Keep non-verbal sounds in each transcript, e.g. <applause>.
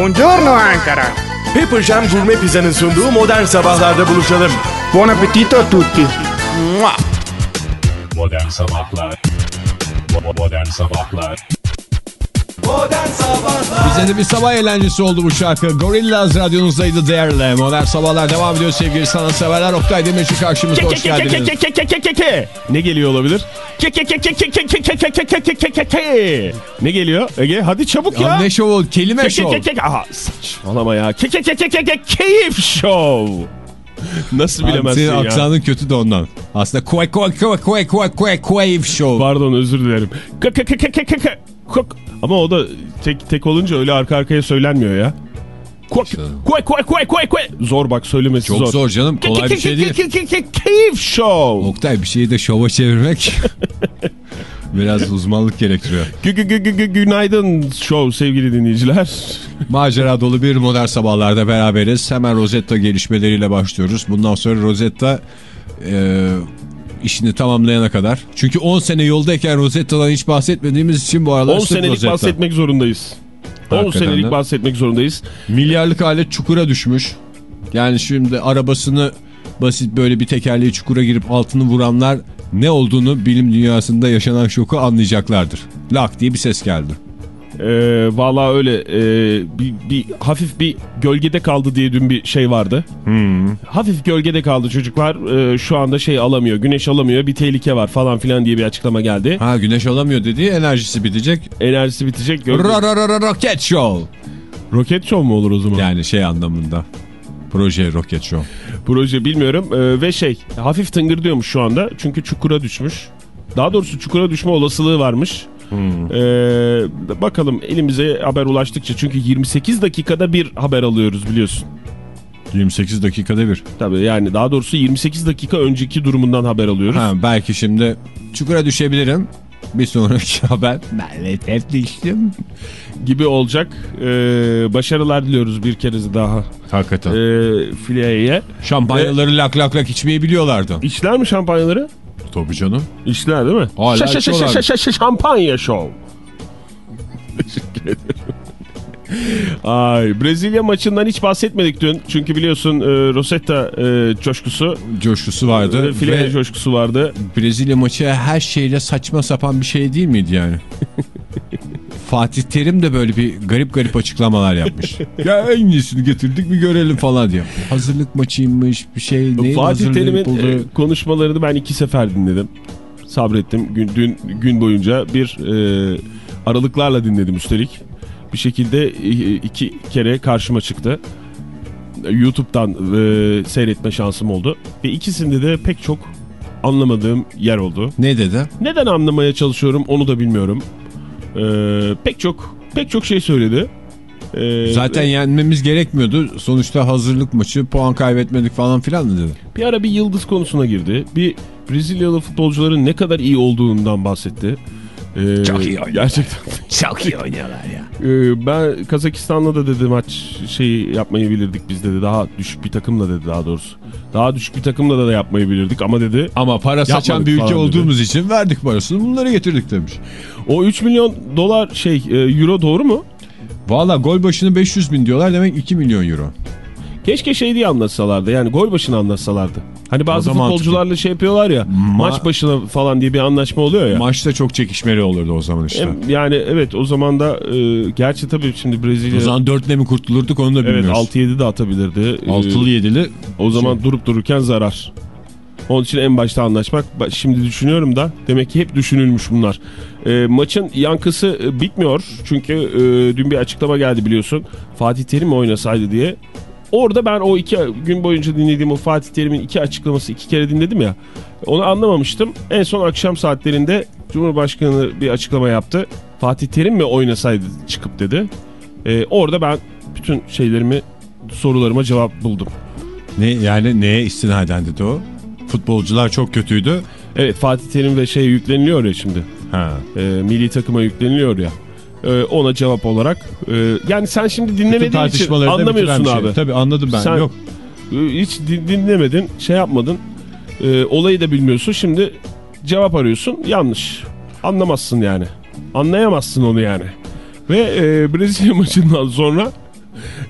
Buongiorno Ankara. Pepper Jam Gourmet Pizza'nın sunduğu modern sabahlarda buluşalım. Buon appetito a tutti. Mua! Modern Sabahlar Modern Sabahlar Bize de bir sabah eğlencesi oldu bu şarkı. Gorillaz radyonuzdaydı değerli. Modern sabahlar devam ediyor sevgili sanatseverler. Oktay Demirci karşımızda hoş geldiniz. Ne geliyor olabilir? Ne geliyor Ege? Hadi çabuk Ya ya. ne şovu? Kelime şov. Aha saçmalama ya. Keyif show. Nasıl bilemezsin Senin ya? aksanın kötü de ondan. Aslında kuvay kuvay kuvay kuvay kuvay kuvay kuvay show. Pardon özür dilerim. Kok. Ama o da tek tek olunca öyle arka arkaya söylenmiyor ya. Kuak, kuak, kuak, kuak, kuak, kuak. Zor bak söylemesi Çok zor. zor canım. Kolay bir şey değil. Keyif show. Oktay bir şeyi de şova çevirmek <laughs> biraz uzmanlık gerektiriyor. Gü gü gü gü gü günaydın show sevgili dinleyiciler. Macera dolu bir modern sabahlarda beraberiz. Hemen Rosetta gelişmeleriyle başlıyoruz. Bundan sonra Rosetta e, işini tamamlayana kadar. Çünkü 10 sene yoldayken Rosetta'dan hiç bahsetmediğimiz için bu aralar 10 sırf senelik Rosetta. bahsetmek zorundayız. 10 Hakikaten senelik de. bahsetmek zorundayız. Milyarlık alet çukura düşmüş. Yani şimdi arabasını basit böyle bir tekerleği çukura girip altını vuranlar ne olduğunu bilim dünyasında yaşanan şoku anlayacaklardır. Lak diye bir ses geldi. Ee, Valla öyle ee, bir, bir hafif bir gölgede kaldı diye dün bir şey vardı. Hafif gölgede kaldı çocuklar. Ee, şu anda şey alamıyor, güneş alamıyor, bir tehlike var falan filan diye bir açıklama geldi. Ha güneş alamıyor dediği enerjisi bitecek. Enerjisi bitecek. Gölge... Ra ra ra rocket show. Roket show mu olur o zaman? Yani şey anlamında. Proje rocket show. Proje bilmiyorum Ee, ve şey hafif tıngırdıyormuş şu anda çünkü çukura düşmüş. Daha doğrusu çukura düşme olasılığı varmış. Ee, bakalım elimize haber ulaştıkça çünkü 28 dakikada bir haber alıyoruz biliyorsun. 28 dakikada bir. Tabii yani daha doğrusu 28 dakika önceki durumundan haber alıyoruz. Ha, belki şimdi çukura düşebilirim. Bir sonraki <laughs> haber. Maalesef düştüm. Gibi olacak. Ee, başarılar diliyoruz bir kere daha Hakikaten. ee, filiyeye. Şampanyaları lak lak lak içmeyi biliyorlardı. İçler mi şampanyaları? Tabii canım. İçler değil mi? Hala Şa- şa- şa- içiyorlar. şa- şa- şa- Şampanya show. Teşekkür ederim. Ay, Brezilya maçından hiç bahsetmedik dün. Çünkü biliyorsun e, Rosetta e, coşkusu, Coşkusu vardı. e, file Ve coşkusu vardı. Brezilya maçı her şeyle saçma sapan bir şey değil miydi yani? <laughs> Fatih Terim de böyle bir garip garip açıklamalar yapmış. <laughs> ya en iyisini getirdik bir görelim falan diyor. Hazırlık maçıymış bir şey. Neyin Fatih Terim'in e, konuşmalarını ben iki sefer dinledim. Sabrettim. Gün, dün gün boyunca bir e, aralıklarla dinledim üstelik. Bir şekilde e, iki kere karşıma çıktı. YouTube'dan e, seyretme şansım oldu. Ve ikisinde de pek çok anlamadığım yer oldu. Ne dedi? Neden anlamaya çalışıyorum onu da bilmiyorum. E, pek çok pek çok şey söyledi. E, Zaten yenmemiz gerekmiyordu. Sonuçta hazırlık maçı puan kaybetmedik falan filan mı dedi? Bir ara bir yıldız konusuna girdi. Bir Brezilyalı futbolcuların ne kadar iyi olduğundan bahsetti. Ee, Çok iyi oynuyorlar. Gerçekten. <laughs> Çok iyi oynuyorlar ya. Ee, ben Kazakistan'la da dedi maç şeyi yapmayı bilirdik biz dedi. Daha düşük bir takımla dedi daha doğrusu. Daha düşük bir takımla da, da yapmayı bilirdik ama dedi. Ama para saçan bir ülke falan dedi. olduğumuz için verdik parasını bunları getirdik demiş. O 3 milyon dolar şey e, euro doğru mu? Valla gol başına 500 bin diyorlar demek 2 milyon euro. Keşke şey diye anlatsalardı yani gol başına anlatsalardı. Hani bazı futbolcularla şey yapıyorlar ya maç başına falan diye bir anlaşma oluyor ya. Maçta çok çekişmeli olurdu o zaman işte. Hem yani evet o zaman da e, gerçi tabii şimdi Brezilya O zaman 4'le mi kurtulurduk onu da evet bilmiyoruz. 6-7 de atabilirdi. Ee, 6'lı 7'li O zaman durup dururken zarar. Onun için en başta anlaşmak. Şimdi düşünüyorum da demek ki hep düşünülmüş bunlar. E, maçın yankısı e, bitmiyor. Çünkü e, dün bir açıklama geldi biliyorsun. Fatih Terim oynasaydı diye. Orada ben o iki gün boyunca dinlediğim o Fatih Terim'in iki açıklaması iki kere dinledim ya. Onu anlamamıştım. En son akşam saatlerinde Cumhurbaşkanı bir açıklama yaptı. Fatih Terim mi oynasaydı çıkıp dedi. E, orada ben bütün şeylerimi sorularıma cevap buldum. Ne yani neye istinaden dedi o? Futbolcular çok kötüydü. Evet Fatih Terim ve şey yükleniliyor ya şimdi. Ha. E, milli takıma yükleniliyor ya. E, ona cevap olarak. e, yani sen şimdi dinlemediğin için anlamıyorsun bir abi. Şey. Tabii anladım ben. Sen- Yok. E, hiç din- dinlemedin, şey yapmadın. E, olayı da bilmiyorsun. Şimdi cevap arıyorsun. Yanlış. Anlamazsın yani. Anlayamazsın onu yani. Ve e, Brezilya <laughs> maçından sonra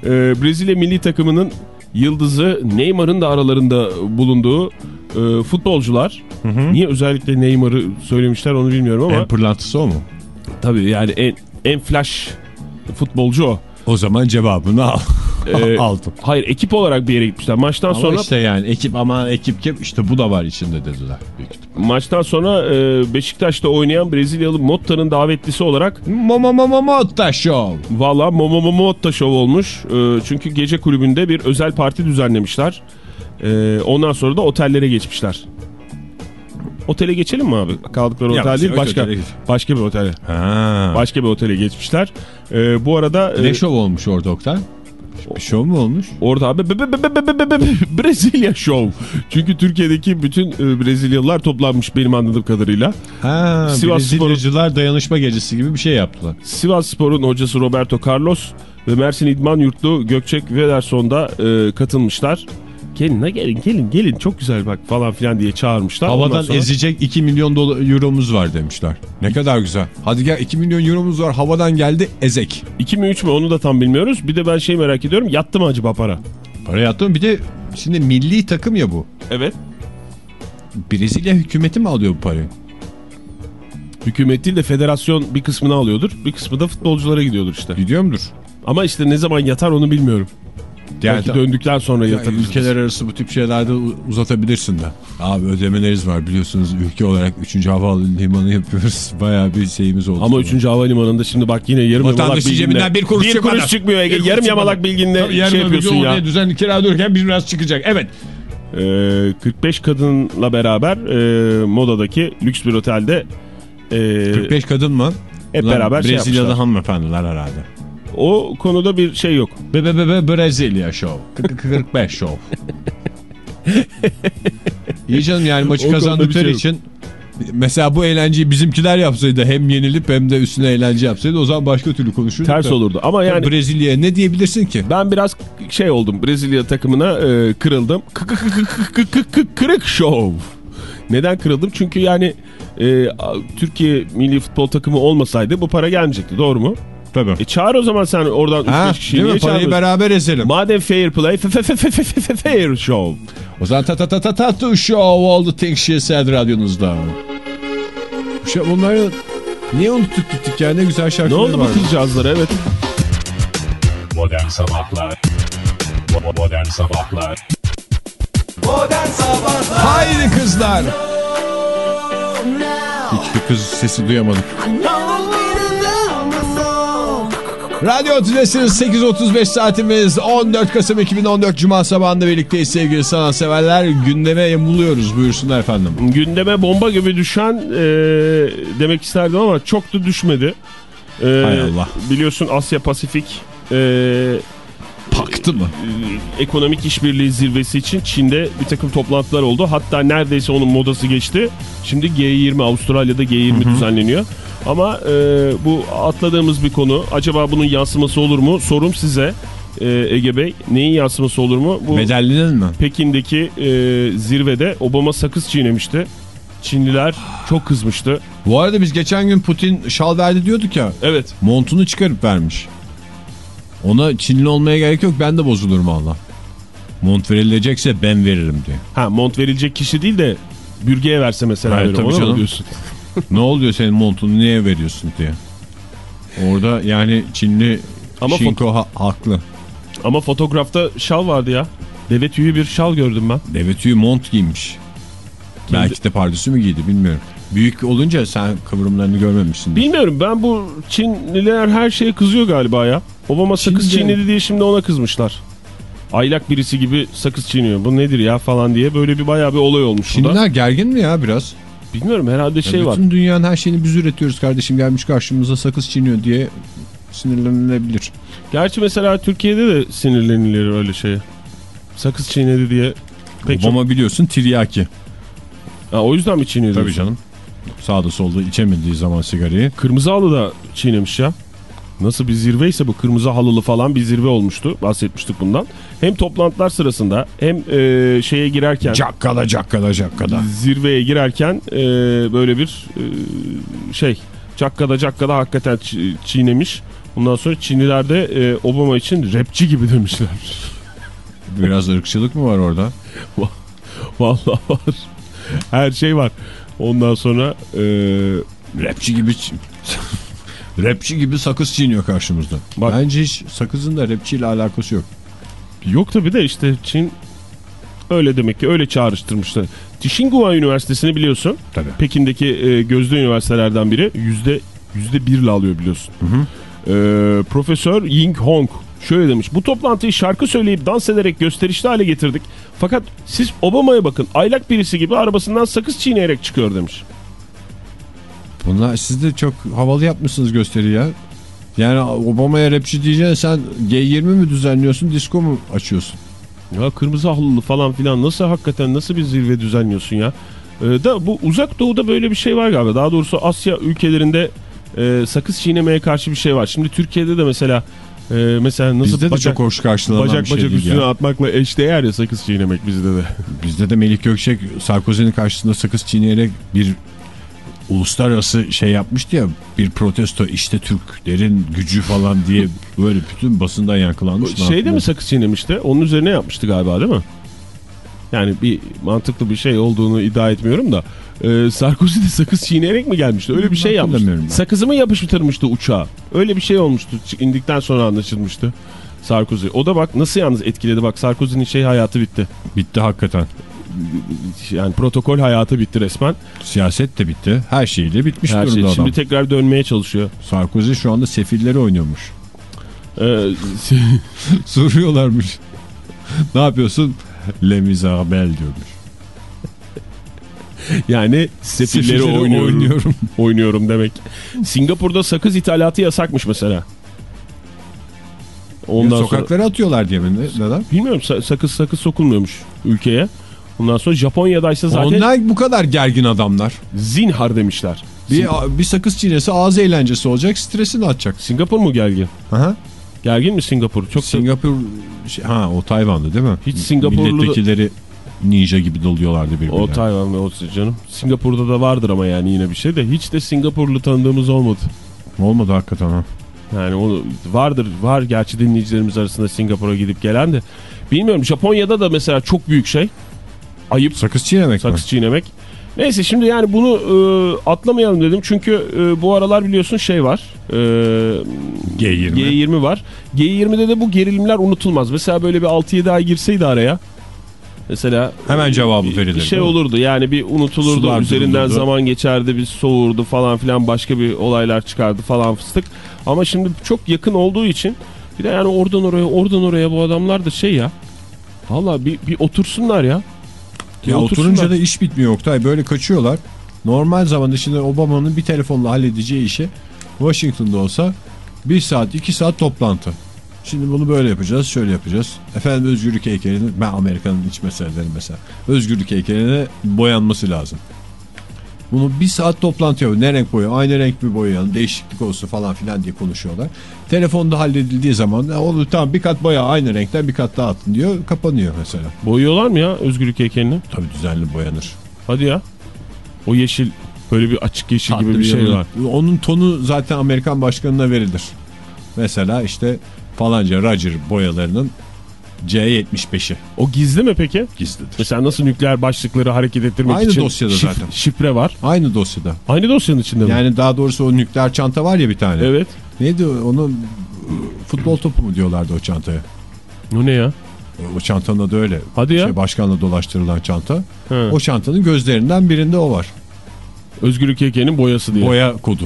Ee, Brezilya milli takımının yıldızı Neymar'ın da aralarında bulunduğu e, futbolcular. Niye özellikle Neymar'ı söylemişler onu bilmiyorum ama En pırlantısı o mu? tabii yani en, en flash futbolcu o. O zaman cevabını al. Ee, <laughs> aldım. Hayır ekip olarak bir yere gitmişler. Maçtan Ama sonra işte yani ekip ama ekip kim işte bu da var içinde dediler. Büyük maçtan sonra e, Beşiktaş'ta oynayan Brezilyalı Motta'nın davetlisi olarak mama mama show. Valla Momo Motta Show olmuş. Ee, çünkü gece kulübünde bir özel parti düzenlemişler. Ee, ondan sonra da otellere geçmişler. Otele geçelim mi abi? Kaldıkları otel ya, değil şey, başka başka bir otele. Ha. Başka bir otele geçmişler. Ee, bu arada... E, ne e... şov olmuş orada Oktay? Bir şov mu olmuş? Orada abi Brezilya şov. Çünkü Türkiye'deki bütün e, Brezilyalılar toplanmış benim anladığım kadarıyla. Ha, Sivas Brezilyacılar dayanışma gecesi gibi bir şey yaptılar. Sivas Spor'un hocası Roberto Carlos ve Mersin İdman Yurtlu Gökçek Vederson'da e, katılmışlar. Gelin ha gelin gelin gelin çok güzel bak falan filan diye çağırmışlar. Havadan sonra- ezecek 2 milyon dolar, euromuz var demişler. Ne kadar güzel. Hadi gel 2 milyon euromuz var havadan geldi ezek. 2 mi 3 mü onu da tam bilmiyoruz. Bir de ben şey merak ediyorum yattı mı acaba para? Para yattı Bir de şimdi milli takım ya bu. Evet. Brezilya hükümeti mi alıyor bu parayı? Hükümet değil de federasyon bir kısmını alıyordur. Bir kısmı da futbolculara gidiyordur işte. Gidiyor mudur? Ama işte ne zaman yatar onu bilmiyorum. Belki döndükten sonra Ya, yatar. ülkeler arası bu tip şeylerde uzatabilirsin de. Abi ödemelerimiz var biliyorsunuz ülke olarak 3. havalimanı yapıyoruz. <laughs> Bayağı bir şeyimiz oldu. Ama 3. havalimanında şimdi bak yine yarım yamalak bilginle. bir kuruş çıkmadı. çıkmıyor Ege. Bir kuruş yarım yamalak bilginle yarın şey yapıyorsun ya. oraya düzenli kira dururken biraz çıkacak. Evet. Ee, 45 kadınla beraber e, modadaki lüks bir otelde e, 45 kadın mı? hep Ulan beraber şey Brezilya'da yapmışlar. hanımefendiler herhalde. O konuda bir şey yok. Be be be be Brezilya show. 45 show. İyi canım yani maçı kazandıkları şey için mesela bu eğlenceyi bizimkiler yapsaydı hem yenilip hem de üstüne eğlence yapsaydı o zaman başka türlü konuşurduk. Ters da. olurdu. Ama yani Brezilya'ya ne diyebilirsin ki? ben biraz şey oldum. Brezilya takımına e, kırıldım. Kırık show. Neden kırıldım? Çünkü yani e, Türkiye milli futbol takımı olmasaydı bu para gelmeyecekti. Doğru mu? Tabii. E çağır o zaman sen oradan Ha, 3-5 kişiyi değil niye mi? Parayı beraber ezelim. Madem fair play, fair show. O zaman ta ta ta ta ta to show things she said radyonuzda. Şu bunları niye unuttuk gittik ya ne güzel Ne şarkılar oldu var. bu kızcağızlara? Evet. Modern Sabahlar Bo- Modern Sabahlar Haydi kızlar. Hiçbir kız sesi duyamadık. Radyo Tülesi'niz 8.35 saatimiz 14 Kasım 2014 Cuma sabahında birlikteyiz sevgili sanatseverler. Gündeme yamuluyoruz buyursunlar efendim. Gündeme bomba gibi düşen e, demek isterdim ama çok da düşmedi. E, Hay Allah. Biliyorsun Asya Pasifik e, Paktı mı? e, ekonomik işbirliği zirvesi için Çin'de bir takım toplantılar oldu. Hatta neredeyse onun modası geçti. Şimdi G20 Avustralya'da G20 düzenleniyor. Ama e, bu atladığımız bir konu. Acaba bunun yansıması olur mu? Sorum size e, Ege Bey. Neyin yansıması olur mu? Bu Medellinin mi? Pekin'deki e, zirvede Obama sakız çiğnemişti. Çinliler çok kızmıştı. Bu arada biz geçen gün Putin şal verdi diyorduk ya. Evet. Montunu çıkarıp vermiş. Ona Çinli olmaya gerek yok ben de bozulurum Allah. Mont verilecekse ben veririm diye. Ha mont verilecek kişi değil de bürgeye verse mesela. Hayır, tabii canım. diyorsun? ne oluyor senin montunu niye veriyorsun diye. Orada yani Çinli Ama Şinko ha- haklı. Ama fotoğrafta şal vardı ya. Deve tüyü bir şal gördüm ben. Deve tüyü mont giymiş. Belki de pardüsü mü giydi bilmiyorum. Büyük olunca sen kıvrımlarını görmemişsin. Bilmiyorum ben bu Çinliler her şeye kızıyor galiba ya. Obama sakız Çince- çiğnedi diye şimdi ona kızmışlar. Aylak birisi gibi sakız çiğniyor. Bu nedir ya falan diye böyle bir bayağı bir olay olmuş. Çinliler gergin mi ya biraz? Bilmiyorum herhalde şey Ya var. bütün dünyanın her şeyini biz üretiyoruz kardeşim gelmiş karşımıza sakız çiğniyor diye sinirlenilebilir. Gerçi mesela Türkiye'de de sinirlenilir öyle şeye. Sakız çiğnedi diye. Pek çok... Obama biliyorsun tiryaki. Ha, o yüzden mi çiğniyor? Tabii canım. Sağda solda içemediği zaman sigarayı. Kırmızı halı da çiğnemiş ya. Nasıl bir zirveyse bu kırmızı halılı falan bir zirve olmuştu. Bahsetmiştik bundan. Hem toplantılar sırasında hem e, şeye girerken Cakkada cakkada cakkada. zirveye girerken e, böyle bir e, şey cakkada cakkada hakikaten çi- çiğnemiş. Ondan sonra Çinliler de e, Obama için rapçi gibi demişler. <laughs> Biraz ırkçılık mı var orada? Vallahi var. Her şey var. Ondan sonra e, Rapçi gibi Rapçi gibi sakız çiğniyor karşımızda. Bak- Bence hiç sakızın da rapçiyle alakası yok. yok tabii de işte Çin öyle demek ki öyle çağrıştırmışlar. Tsinghua Üniversitesi'ni biliyorsun. Tabii. Pekin'deki e, gözde üniversitelerden biri. Yüzde, yüzde birle alıyor biliyorsun. E, Profesör Ying Hong şöyle demiş. Bu toplantıyı şarkı söyleyip dans ederek gösterişli hale getirdik. Fakat siz Obama'ya bakın aylak birisi gibi arabasından sakız çiğneyerek çıkıyor demiş. Bunlar siz de çok havalı yapmışsınız gösteri ya. Yani Obama'ya rapçi diyeceksin sen G20 mi düzenliyorsun disko mu açıyorsun? Ya kırmızı halılı falan filan nasıl hakikaten nasıl bir zirve düzenliyorsun ya? Ee, da bu uzak doğuda böyle bir şey var galiba. Daha doğrusu Asya ülkelerinde e, sakız çiğnemeye karşı bir şey var. Şimdi Türkiye'de de mesela e, mesela nasıl Bizde de bacak, çok hoş karşılanan bacak bir şey bacak üstüne ya. atmakla eşdeğer ya sakız çiğnemek bizde de. Bizde de Melih Gökçek Sarkozy'nin karşısında sakız çiğneyerek bir uluslararası şey yapmıştı ya bir protesto işte Türklerin gücü falan diye böyle bütün basından yankılanmış. Şeyde mi sakız çiğnemişti? Onun üzerine yapmıştı galiba değil mi? Yani bir mantıklı bir şey olduğunu iddia etmiyorum da. E, Sarkozy de sakız çiğneyerek mi gelmişti? Öyle bir şey yapmıştı. Sakızı mı yapıştırmıştı uçağa? Öyle bir şey olmuştu. İndikten sonra anlaşılmıştı. Sarkozy. O da bak nasıl yalnız etkiledi. Bak Sarkozy'nin şey hayatı bitti. Bitti hakikaten. Yani protokol hayatı bitti resmen. Siyaset de bitti. Her şeyle bitmiş Her durumda şey. adam. Şimdi tekrar dönmeye çalışıyor. Sarkozy şu anda sefilleri oynuyormuş. Ee, <laughs> Soruyorlarmış. ne yapıyorsun? Le Misabel diyormuş. yani sefilleri Sefilleri oynuyorum. oynuyorum. oynuyorum demek. Singapur'da sakız ithalatı yasakmış mesela. Ondan sonra Sokaklara atıyorlar diye mi? Ne- Neden? bilmiyorum sa- sakız sakız sokulmuyormuş ülkeye. Ondan sonra Japonya'da ise zaten Onlar bu kadar gergin adamlar. zinhar demişler. Bir, bir sakız çiğnesi ağız eğlencesi olacak stresini atacak. Singapur mu gergin? Aha. Gergin mi Singapur? Çok Singapur şey, ha o Tayvan'dı değil mi? Hiç Singapurlu- Milletvekilleri ninja gibi doluyorlardı birbirine. O Tayvan ve o canım. Singapur'da da vardır ama yani yine bir şey de hiç de Singapurlu tanıdığımız olmadı. Olmadı hakikaten ha. Yani onu vardır var gerçi dinleyicilerimiz arasında Singapur'a gidip gelen de. Bilmiyorum Japonya'da da mesela çok büyük şey. Ayıp Sakız çiğnemek sakız mi? çiğnemek. Neyse şimdi yani bunu e, atlamayalım dedim. Çünkü e, bu aralar biliyorsun şey var. E, G20. G20 var. G20'de de bu gerilimler unutulmaz. Mesela böyle bir 6-7 ay girseydi araya. Mesela Hemen cevabı bir- verilir. Bir şey olurdu yani bir unutulurdu. Sular Üzerinden durulurdu. zaman geçerdi bir soğurdu falan filan başka bir olaylar çıkardı falan fıstık. Ama şimdi çok yakın olduğu için bir de yani oradan oraya oradan oraya bu adamlar da şey ya. Valla bir, bir otursunlar ya. Ya oturunca da iş bitmiyor Oktay. Böyle kaçıyorlar. Normal zamanda şimdi Obama'nın bir telefonla halledeceği işi Washington'da olsa bir saat iki saat toplantı. Şimdi bunu böyle yapacağız, şöyle yapacağız. Efendim özgürlük heykelini, ben Amerika'nın iç meseleleri mesela. Özgürlük heykeline boyanması lazım. Bunu bir saat toplantı yapıyor. Ne renk boya? Aynı renk mi boyayalım? Değişiklik olsun falan filan diye konuşuyorlar. Telefonda halledildiği zaman "Ya olur tamam bir kat boya aynı renkten bir kat daha atın diyor. Kapanıyor mesela. Boyuyorlar mı ya özgürlük heykelini? Tabii düzenli boyanır. Hadi ya. O yeşil böyle bir açık yeşil gibi Tatlı bir şey var. Onun tonu zaten Amerikan başkanına verilir. Mesela işte falanca Roger boyalarının C75'i O gizli mi peki? gizlidir. Mesela nasıl nükleer başlıkları hareket ettirmek Aynı için dosyada şif- zaten. şifre var. Aynı dosyada. Aynı dosyanın içinde mi? Yani daha doğrusu o nükleer çanta var ya bir tane. Evet. Neydi o? onun futbol topu mu diyorlardı o çantaya? O ne ya? O çantanın adı öyle. Hadi ya. Şey, başkanla dolaştırılan çanta. Ha. O çantanın gözlerinden birinde o var. Özgürlük heykelinin boyası diye. Boya kodu.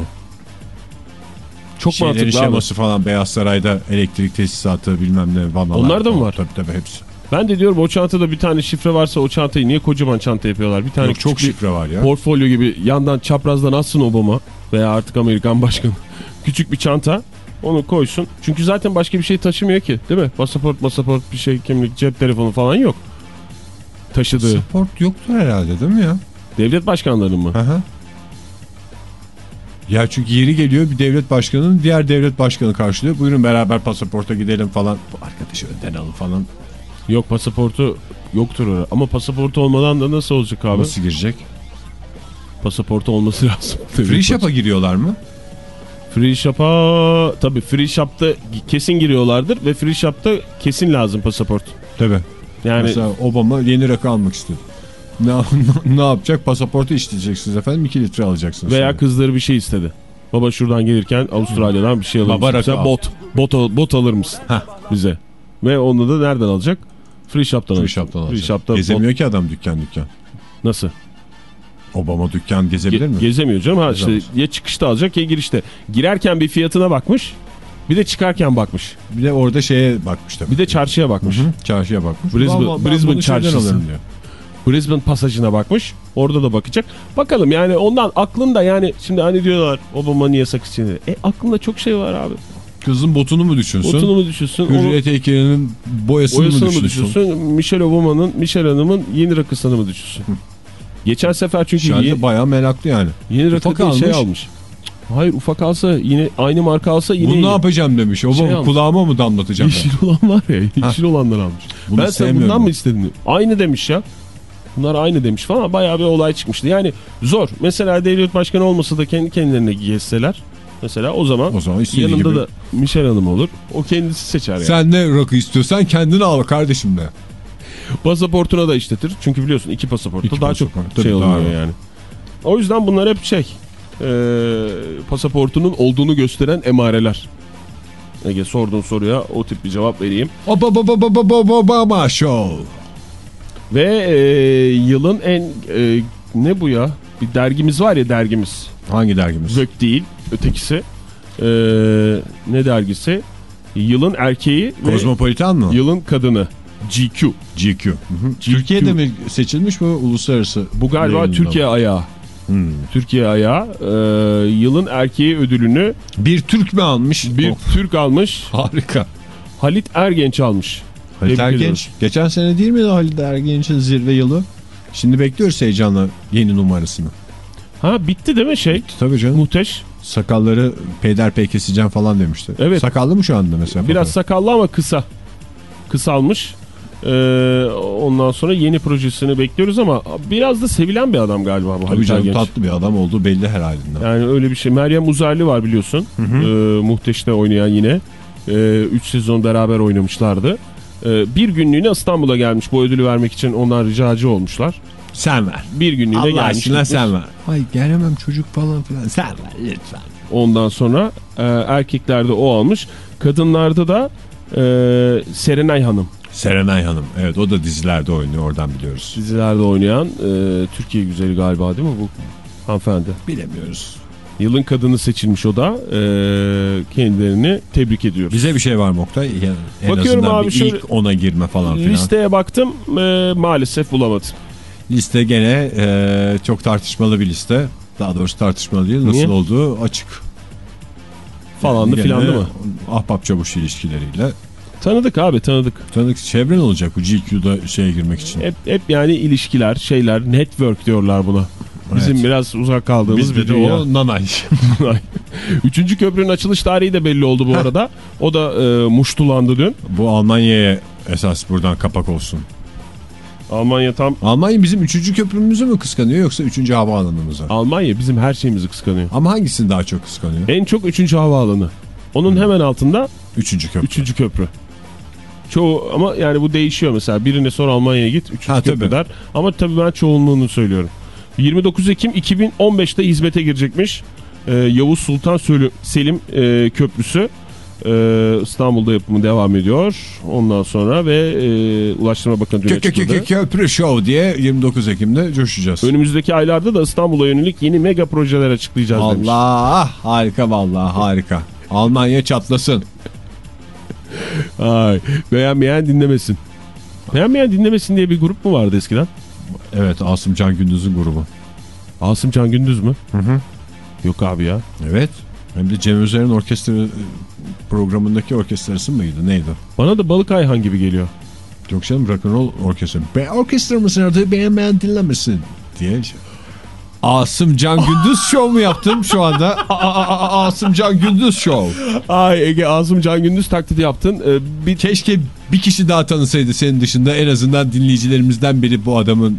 Çok Şeylerin mantıklı abi. şeması falan Beyaz Saray'da elektrik tesisatı bilmem ne falan. Onlar da mı var? Tabii tabii hepsi. Ben de diyorum o çantada bir tane şifre varsa o çantayı niye kocaman çanta yapıyorlar? Bir tane Yok, çok şifre var ya. portfolyo gibi yandan çaprazdan atsın Obama veya artık Amerikan başkanı. <laughs> küçük bir çanta onu koysun. Çünkü zaten başka bir şey taşımıyor ki değil mi? Pasaport, pasaport bir şey kimlik, cep telefonu falan yok. Taşıdığı. Sport yoktur herhalde değil mi ya? Devlet başkanlarının mı? Aha. Ya çünkü yeri geliyor bir devlet başkanının diğer devlet başkanı karşılıyor. Buyurun beraber pasaporta gidelim falan. Bu arkadaşı önden alın falan. Yok pasaportu yoktur orada. Ama pasaportu olmadan da nasıl olacak abi? Nasıl girecek? Pasaportu olması <laughs> lazım. Free shop'a giriyorlar mı? Free Shop'a tabii Free Shop'ta kesin giriyorlardır ve Free Shop'ta kesin lazım pasaport. Tabii. Yani Mesela Obama yeni rakı almak istiyor. Ne, ne yapacak? Pasaportu işleyeceksiniz efendim 2 litre alacaksınız. veya Sonra. kızları bir şey istedi. Baba şuradan gelirken Avustralya'dan bir şey alır Baba mısın? rakı bot, bot, al- bot alır mısın Heh. bize? Ve onu da nereden alacak? Free Shop'tan Free alacak. Shop'tan Free alacak. Shop'ta bot- Gezemiyor ki adam dükkan dükkan. Nasıl? Obama dükkan gezebilir Ge- mi? Gezemiyor canım. Ha, işte ya çıkışta alacak ya girişte. Girerken bir fiyatına bakmış. Bir de çıkarken bakmış. bir de orada şeye bakmış tabii. Bir de çarşıya bakmış. Hı, Çarşıya bakmış. Brisbane- Vallahi Brisbane çarşısı. diyor. Brisbane pasajına bakmış. Orada da bakacak. Bakalım yani ondan aklında yani şimdi hani diyorlar Obama niye sakız çiğnedi? E aklında çok şey var abi. Kızın botunu mu düşünsün? Botunu mu düşünsün? Hürriyet heykelinin boyasını, Boyasını mı mı düşünsün? düşünsün? Michelle Obama'nın, Michelle Hanım'ın yeni rakısını mı düşünsün? Geçen sefer çünkü anda yeni, bayağı meraklı yani. yeni rakı ufak diye şey almış. Hayır ufak alsa yine aynı marka alsa yine Bunu ne yapacağım demiş. Obama Şey almış. kulağıma mı damlatacağım? ben? Yeşil olan var ya yeşil olanlar almış. Bunu ben sen bundan ben. mı istedin? Aynı demiş ya. Bunlar aynı demiş falan bayağı bir olay çıkmıştı. Yani zor. Mesela devlet başkanı olmasa da kendi kendilerine gezseler. Mesela o zaman, O zaman yanında gibi. da Michelle Hanım olur. O kendisi seçer yani. Sen ne rakı istiyorsan kendini al kardeşim de. Pasaportuna da işletir. Çünkü biliyorsun iki pasaportta İki daha çok pasaport, tabii, şey oluyor yani. O yüzden bunlar hep şey e, pasaportunun olduğunu gösteren emareler. Ege sorduğun soruya o tip bir cevap vereyim. Obama Show. Ve e, yılın en e, ne bu ya? Bir dergimiz var ya dergimiz. Hangi dergimiz? Zök değil ötekisi. E, ne dergisi? Yılın erkeği Kozmopolitan mı? yılın kadını. GQ. GQ. Hı hı. Türkiye'de mi seçilmiş bu uluslararası? Bu galiba Türkiye mı? ayağı. Hmm. Türkiye ayağı e, yılın erkeği ödülünü Bir Türk mü almış? bir Oh, Türk almış. harika. Halit Ergenç almış. Halit Tebrik ediyoruz. Ergenç. Geçen sene değil miydi Halit Ergenç'in zirve yılı? Şimdi bekliyoruz heyecanla yeni numarasını. Ha bitti değil mi şey? Tabii canım. Muhteş. Sakalları peyderpey keseceğim falan demişti. Evet. Sakallı mı şu anda mesela? Biraz fotoğraf? sakallı ama kısa. Kısalmış. Ee, ondan sonra yeni projesini bekliyoruz ama biraz da sevilen bir adam galiba bu Tabii canım Ergenç. tatlı bir adam olduğu belli her halinden. Yani öyle bir şey. Meryem Uzerli var biliyorsun. Ee, Muhteş'te oynayan yine. 3 sezon beraber oynamışlardı. Ee, bir günlüğüne İstanbul'a gelmiş bu ödülü vermek için onlar ricacı olmuşlar. Sen ver. Bir günlüğüne Allah gelmiş. aşkına gitmiş. sen ver. Ay gelemem çocuk falan filan. Sen ver lütfen. Ondan sonra e, erkeklerde o almış. Kadınlarda da e, Serenay Hanım. Serenay Hanım. Evet o da dizilerde oynuyor oradan biliyoruz. Dizilerde oynayan e, Türkiye güzeli galiba değil mi bu hanımefendi? Bilemiyoruz. Yılın kadını seçilmiş o da. E, kendilerini tebrik ediyoruz. Bize bir şey var mı Oktay? Yani en Bakıyorum azından abi bir şöyle- ilk ona girme falan filan. Liste, Listeye baktım e, maalesef bulamadım. gene e, çok tartışmalı bir liste. Daha doğrusu tartışmalı değil. Nasıl Niye? olduğu açık. Falandı Yani filandı mı? Ahbap çavuş ilişkileriyle. Tanıdık abi tanıdık. Tanıdık çevren olacak bu GQ'da şeye girmek için. Hep, hep yani ilişkiler şeyler network diyorlar buna. Bizim Evet. biraz uzak kaldığımız Bizde bir dünya. o <laughs> nanay. Üçüncü köprünün açılış tarihi de belli oldu bu arada. O da e, muştulandı dün. bu Almanya'ya esas buradan kapak olsun. Almanya tam Almanya bizim üçüncü köprümüzü mü kıskanıyor yoksa üçüncü havaalanımızı? Almanya bizim her şeyimizi kıskanıyor. Ama hangisini daha çok kıskanıyor? En çok 3. havaalanı. Onun hemen altında Üçüncü köprü. 3. köprü. Çoğu ama yani bu değişiyor mesela. Birine sor Almanya'ya git 3. Ha, köprü tabii. der. Ama tabii ben çoğunluğunu söylüyorum. 29 Ekim 2015'te hizmete girecekmiş. Ee, Yavuz Sultan Selim e, Köprüsü. Ee, İstanbul'da yapımı devam ediyor. Ondan sonra ve e, Ulaştırma Bakanı dün açıkladı. kö köprü show diye 29 Ekim'de coşacağız. Önümüzdeki aylarda da İstanbul'a yönelik yeni mega projeler açıklayacağız demiş. Allah harika vallahi harika. Almanya çatlasın. Ay, beğenmeyen dinlemesin. Beğenmeyen dinlemesin diye bir grup mu vardı eskiden? Evet Asım Can Gündüz'ün grubu. Asım Can Gündüz mü? Hı hı. Yok abi ya. Evet. Hem de Cem Özer'in orkestra programındaki orkestrası mıydı? Neydi? Bana da Balık Ayhan gibi geliyor. Yok canım rock'n'roll orkestra. Be orkestramızın adı beğenmeyen dinlemesin diye. Asım Can Gündüz <laughs> show mu yaptım şu anda? A- a- a- Asım Can Gündüz show. Ay Ege Asım Can Gündüz taklidi yaptın. Ee, bir Keşke bir kişi daha tanısaydı senin dışında en azından dinleyicilerimizden biri bu adamın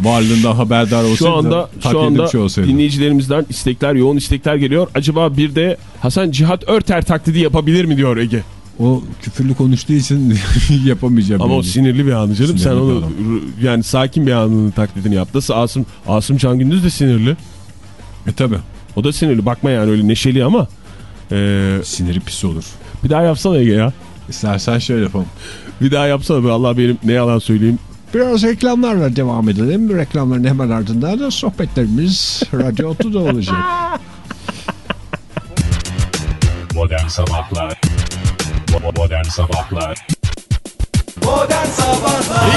varlığından haberdar olsaydı Şu anda şu anda şey olsaydı. dinleyicilerimizden istekler, yoğun istekler geliyor. Acaba bir de Hasan Cihat Örter taklidi yapabilir mi diyor Ege. O küfürlü konuştuğu için <laughs> yapamayacağım. Ama o sinirli bir anı canım. Sinirli Sen onu adam. yani sakin bir anının taklidini yap. Nasıl Asım, Asım Can Gündüz de sinirli. E tabi. O da sinirli. Bakma yani öyle neşeli ama. Ee, Siniri pis olur. bir daha yapsana Ege ya. İstersen şöyle yapalım. Bir daha yapsana be Allah benim ne yalan söyleyeyim. Biraz reklamlarla devam edelim. Reklamların hemen ardından da sohbetlerimiz <laughs> Radyo 30'da olacak. Modern Sabahlar Bo- Modern Sabahlar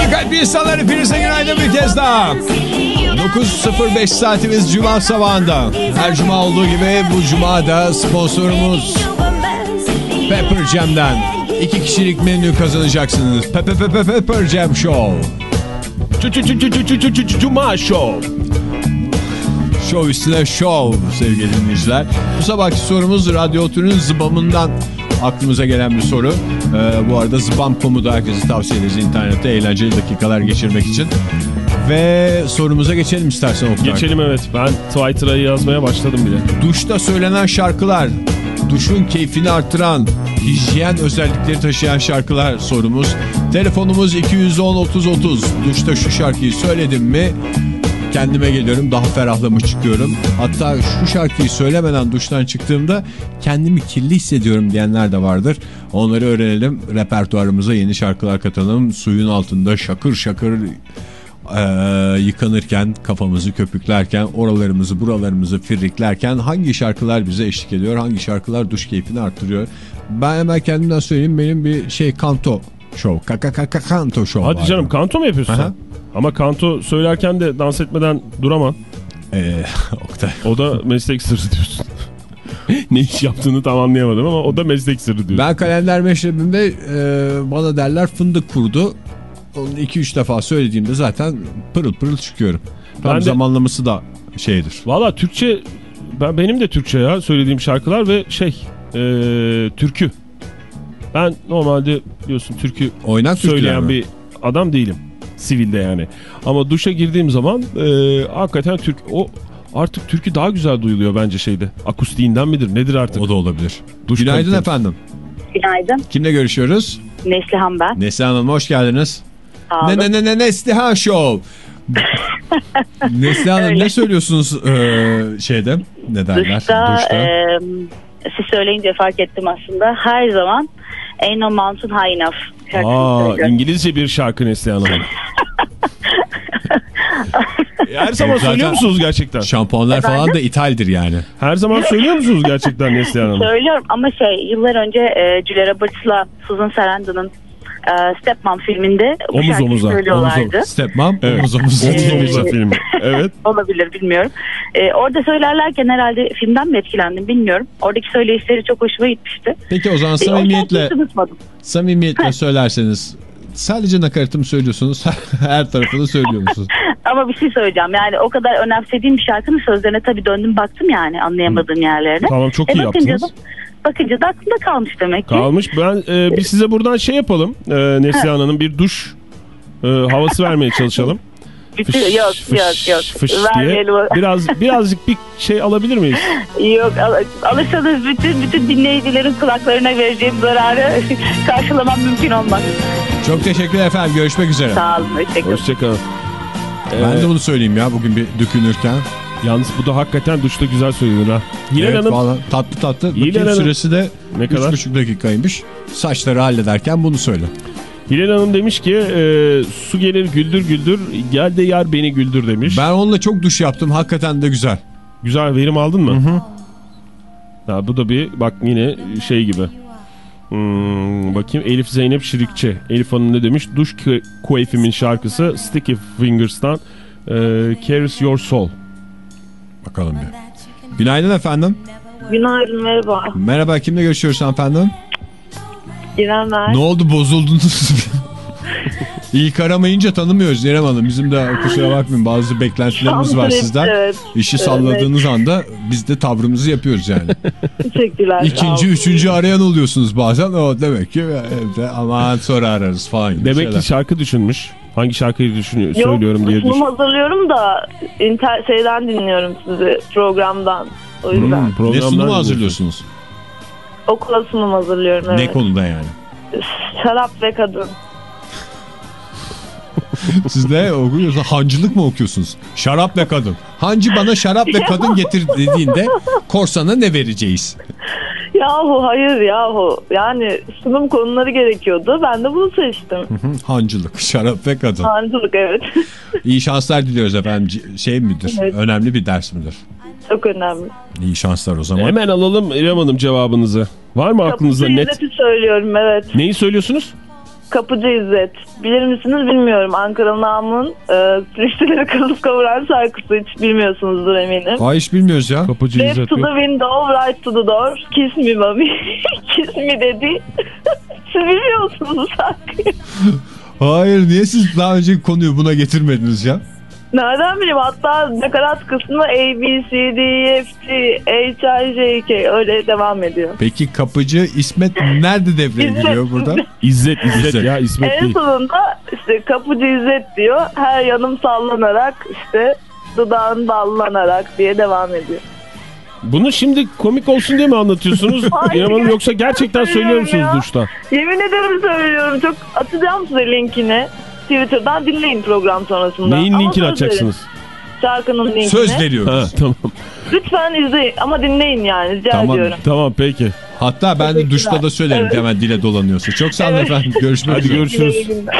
İyi kalp insanlar hepinize günaydın bir kez daha. 9.05 saatimiz Cuma sabahında. Her Cuma olduğu gibi bu Cuma da sponsorumuz Pepper Jam'den. iki kişilik menü kazanacaksınız. Pepper Jam Show. Cuma Show. Show üstüne show sevgili dinleyiciler. Bu sabahki sorumuz Radyo Otü'nün zıbamından aklımıza gelen bir soru. Ee, bu arada zıbam.com'u da herkese tavsiye ederiz internette eğlenceli dakikalar geçirmek için. Ve sorumuza geçelim istersen Oktay. Geçelim evet. Ben Twitter'a yazmaya başladım bile. Duşta söylenen şarkılar, duşun keyfini artıran, hijyen özellikleri taşıyan şarkılar sorumuz. Telefonumuz 210-30-30. Duşta şu şarkıyı söyledim mi kendime geliyorum daha ferahlamış çıkıyorum. Hatta şu şarkıyı söylemeden duştan çıktığımda kendimi kirli hissediyorum diyenler de vardır. Onları öğrenelim. Repertuarımıza yeni şarkılar katalım. Suyun altında şakır şakır ee, yıkanırken, kafamızı köpüklerken, oralarımızı buralarımızı firriklerken hangi şarkılar bize eşlik ediyor, hangi şarkılar duş keyfini arttırıyor. Ben hemen kendimden söyleyeyim benim bir şey kanto show, kaka kaka kanto show Hadi var. canım kanto mu yapıyorsun Aha. sen? Ama kanto söylerken de dans etmeden duramam. Ee, <laughs> Oktay. O da meslek sırrı diyorsun. ne iş yaptığını tam anlayamadım ama o da meslek sırrı diyorsun. Ben kalender meşrebimde e, bana derler fındık kurdu. Onu 2-3 defa söylediğimde zaten pırıl pırıl çıkıyorum. Tam Ben de- zamanlaması da şeydir. Valla Türkçe ben benim de Türkçe ya söylediğim şarkılar ve şey e, türkü. Ben normalde biliyorsun türkü Oynak söyleyen mi? bir adam değilim. Sivilde yani. Ama duşa girdiğim zaman e, hakikaten Türk o artık türkü daha güzel duyuluyor bence şeyde. Akustiğinden midir nedir artık? O da olabilir. Duş Günaydın kalitesi. efendim. Günaydın. Kimle görüşüyoruz? Neslihan ben. Neslihan Hanım hoş geldiniz. Sağ olun. Ne ne ne <laughs> ne Neslihan Show. Neslihan Hanım ne söylüyorsunuz eee, şeyde? Ne derler? Duşta, Duşta. e, siz söyleyince fark ettim aslında. Her zaman Ain't No Mountain High Enough Aa, söylüyorum. İngilizce bir şarkı Neslihan Hanım. <laughs> Her zaman Zaten- söylüyor musunuz gerçekten? Şampuanlar falan Efendim? da ithaldir yani. Her zaman söylüyor musunuz gerçekten Neslihan Hanım? Söylüyorum ama şey yıllar önce e, Julia Roberts'la Susan Sarandon'ın e, Stepmom filminde bu Omuz şarkıyı omuza, söylüyorlardı. Stepmom Evet. omuz omuz. Omuz Ee, omuza film. <laughs> Evet. Olabilir bilmiyorum. E, orada söylerlerken herhalde filmden mi etkilendim bilmiyorum. Oradaki söyleyişleri çok hoşuma gitmişti. Peki o zaman E, o samimiyetle samimiyetle <laughs> söylerseniz sadece nakaratı mı söylüyorsunuz? <laughs> Her tarafını söylüyor musunuz? Ama bir şey söyleyeceğim. Yani o kadar önemsediğim bir şarkının sözlerine tabii döndüm baktım yani anlayamadığım yerlerine. Tamam çok iyi E bakınca yaptınız. da, bakınca da aklımda kalmış demek ki. Kalmış. Ben e, biz size buradan şey yapalım. E, Neslihan Hanım bir duş e, havası vermeye çalışalım. <laughs> Fış, yok fış, yok yok. fış diye. Vermeyelim. o- Biraz birazcık bir şey alabilir miyiz? <laughs> Yok al, alırsanız bütün bütün dinleyicilerin kulaklarına vereceğim zararı <laughs> karşılamam mümkün olmaz. Çok teşekkürler efendim. Görüşmek üzere. Sağ olun. Hoşçakalın. Hoşçakalın. Ben Ee, de bunu söyleyeyim ya bugün bir dökünürken. Yalnız bu da hakikaten duşta güzel söylenir ha. Hilal evet, Hanım vallahi tatlı tatlı. Hilal Bakayım Hanım. süresi de ne kadar? 3,5 dakikaymış. Saçları hallederken bunu söyle. Hilal Hanım demiş ki e, su gelir güldür güldür gel de yar beni güldür demiş. Ben onunla çok duş yaptım. Hakikaten de güzel. Güzel verim aldın mı? Hı hı. bu da bir bak yine şey gibi. Hmm, bakayım Elif Zeynep Şirikçi. Elif Hanım ne demiş? Duş Kue- Kueyfim'in şarkısı Sticky Fingers'tan e, Carries Your Soul. Bakalım bir. Günaydın efendim. Günaydın merhaba. Merhaba kimle görüşüyoruz efendim? İrem ben. Ne oldu bozuldunuz? <laughs> İlk aramayınca tanımıyoruz İrem Hanım. Bizim de kusura bakmayın bazı beklentilerimiz var sizden. Evet. İşi salladığınız anda biz de tavrımızı yapıyoruz yani. Teşekkürler. İkinci, üçüncü arayan oluyorsunuz bazen. O demek ki evde aman sonra ararız falan Demek şeyler. ki şarkı düşünmüş. Hangi şarkıyı düşünüyor, Yok, söylüyorum diye sunum düşün. hazırlıyorum da inter şeyden dinliyorum sizi programdan. O yüzden. Hmm, Ne programdan sunumu dinliyorsun. hazırlıyorsunuz? Okula sunum hazırlıyorum evet. Ne konuda yani? Şarap ve kadın. <laughs> Siz de okuyorsunuz. Hancılık mı okuyorsunuz? Şarap ve kadın. Hancı bana şarap ve kadın getir dediğinde korsana ne vereceğiz? Yahu hayır yahu. Yani sunum konuları gerekiyordu. Ben de bunu seçtim. Hı, Hancılık, şarap ve kadın. Hancılık evet. <laughs> İyi şanslar diliyoruz efendim. Şey midir? Evet. Önemli bir ders midir? Çok önemli. İyi şanslar o zaman. Hemen alalım İrem Hanım cevabınızı. Var mı aklınızda net? İzzet'i söylüyorum evet. Neyi söylüyorsunuz? Kapıcı İzzet. Bilir misiniz bilmiyorum. Ankara Nam'ın e, Turistleri kırılıp kavuran şarkısı hiç bilmiyorsunuzdur eminim. Aa hiç bilmiyoruz ya. Kapıcı Left İzzet to yok. the window, right to the door. Kiss me mommy. <laughs> Kiss me dedi. Siz bilmiyorsunuz şarkıyı. Hayır niye siz daha önce konuyu buna getirmediniz ya? Nereden bileyim hatta nakarat kısmı A, B, C, D, E, F, G, H, I, J, K öyle devam ediyor. Peki kapıcı İsmet nerede devreye giriyor burada? <laughs> İzzet, İzzet İzzet. ya İsmet En değil. sonunda işte kapıcı İzzet diyor. Her yanım sallanarak işte dudağın dallanarak diye devam ediyor. Bunu şimdi komik olsun diye mi anlatıyorsunuz <laughs> İrem Hanım yoksa gerçekten söylüyor musunuz söylüyorum ya. duşta? Yemin ederim söylüyorum. Çok atacağım size linkini. Twitter'dan dinleyin program sonrasında. Neyin Ama linkini verin. Şarkının linkini. Söz Ha, veriyoruz. tamam. Lütfen izleyin ama dinleyin yani rica Tamam. ediyorum. Tamam peki. Hatta ben de duşta da söylerim Evet. hemen dile dolanıyorsa. Çok sağ olun Evet. efendim. Görüşmek Hadi üzere. görüşürüz. İyi günler.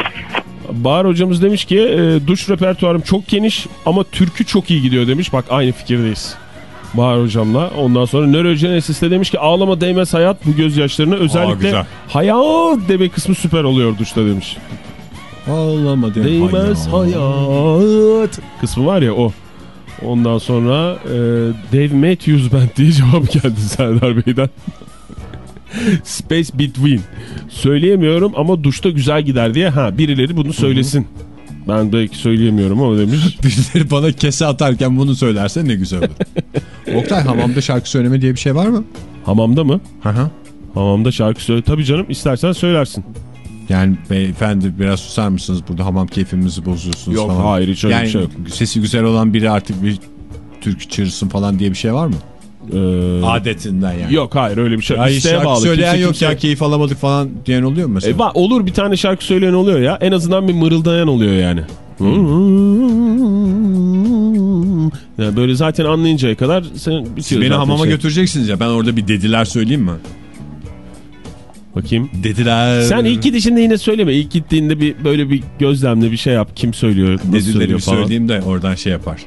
Bahar hocamız demiş ki e, duş repertuarım çok geniş ama türkü çok iyi gidiyor demiş. Bak aynı fikirdeyiz. Bahar hocamla. Ondan sonra nörojenesis de demiş ki ağlama değmez hayat bu gözyaşlarına özellikle güzel. hayat deme kısmı süper oluyor duşta demiş. Ağlama de. Değmez hayat kısmı var ya o. Ondan sonra e, Dave Matthews Band diye cevap geldi Serdar Bey'den. <laughs> Space Between. Söyleyemiyorum ama duşta güzel gider diye. Ha birileri bunu söylesin. Ben belki söyleyemiyorum ama demiş. <laughs> Birileri bana kese atarken bunu söylerse ne güzel olur. <laughs> Oktay hamamda şarkı söyleme diye bir şey var mı? Hamamda mı? Hı hı. Hamamda şarkı söyle. Tabii canım istersen söylersin. Yani beyefendi biraz susar mısınız? Burada hamam keyfimizi bozuyorsunuz Yok, falan. hayır, hiç öyle yani, bir şey yok. Sesi güzel olan biri artık bir türkü çığırsın falan diye bir şey var mı? Ee, Adetinden yani. yok hayır öyle bir şey. Ay İsteğe şarkı bağlı. söyleyen Kimse yok kimse- ya keyif alamadık falan diyen oluyor mu mesela? E, olur bir tane şarkı söyleyen oluyor ya. En azından bir mırıldayan oluyor yani. Yani böyle zaten anlayıncaya kadar sen bitiyor beni hamama şey. götüreceksiniz ya ben orada bir dediler söyleyeyim mi? Bakayım. Dediler. Sen ilk gidişinde yine söyleme. İlk gittiğinde bir böyle bir gözlemle bir şey yap. Kim söylüyor, nasıl Dedileri söylüyor falan. söyleyeyim de oradan şey yapar.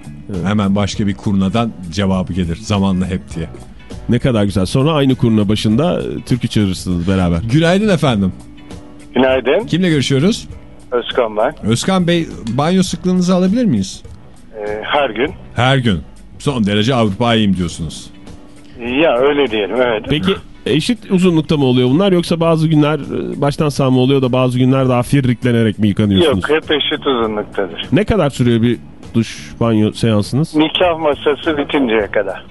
Hemen başka bir kurnadan cevabı gelir. Zamanla hep diye. Ne kadar güzel. Sonra aynı kuruna başında e, türkü çığırırsınız beraber. Günaydın efendim. Günaydın. Kimle görüşüyoruz? Özkan ben. Özkan Bey banyo sıklığınızı alabilir miyiz? Ee, her gün. Her gün. Son derece Avrupa'yım diyorsunuz. Ya öyle diyelim evet. Peki eşit uzunlukta mı oluyor bunlar yoksa bazı günler e, baştan sağ mı oluyor da bazı günler daha firriklenerek mi yıkanıyorsunuz? Yok hep eşit uzunluktadır. Ne kadar sürüyor bir duş banyo seansınız? Nikah masası bitinceye kadar.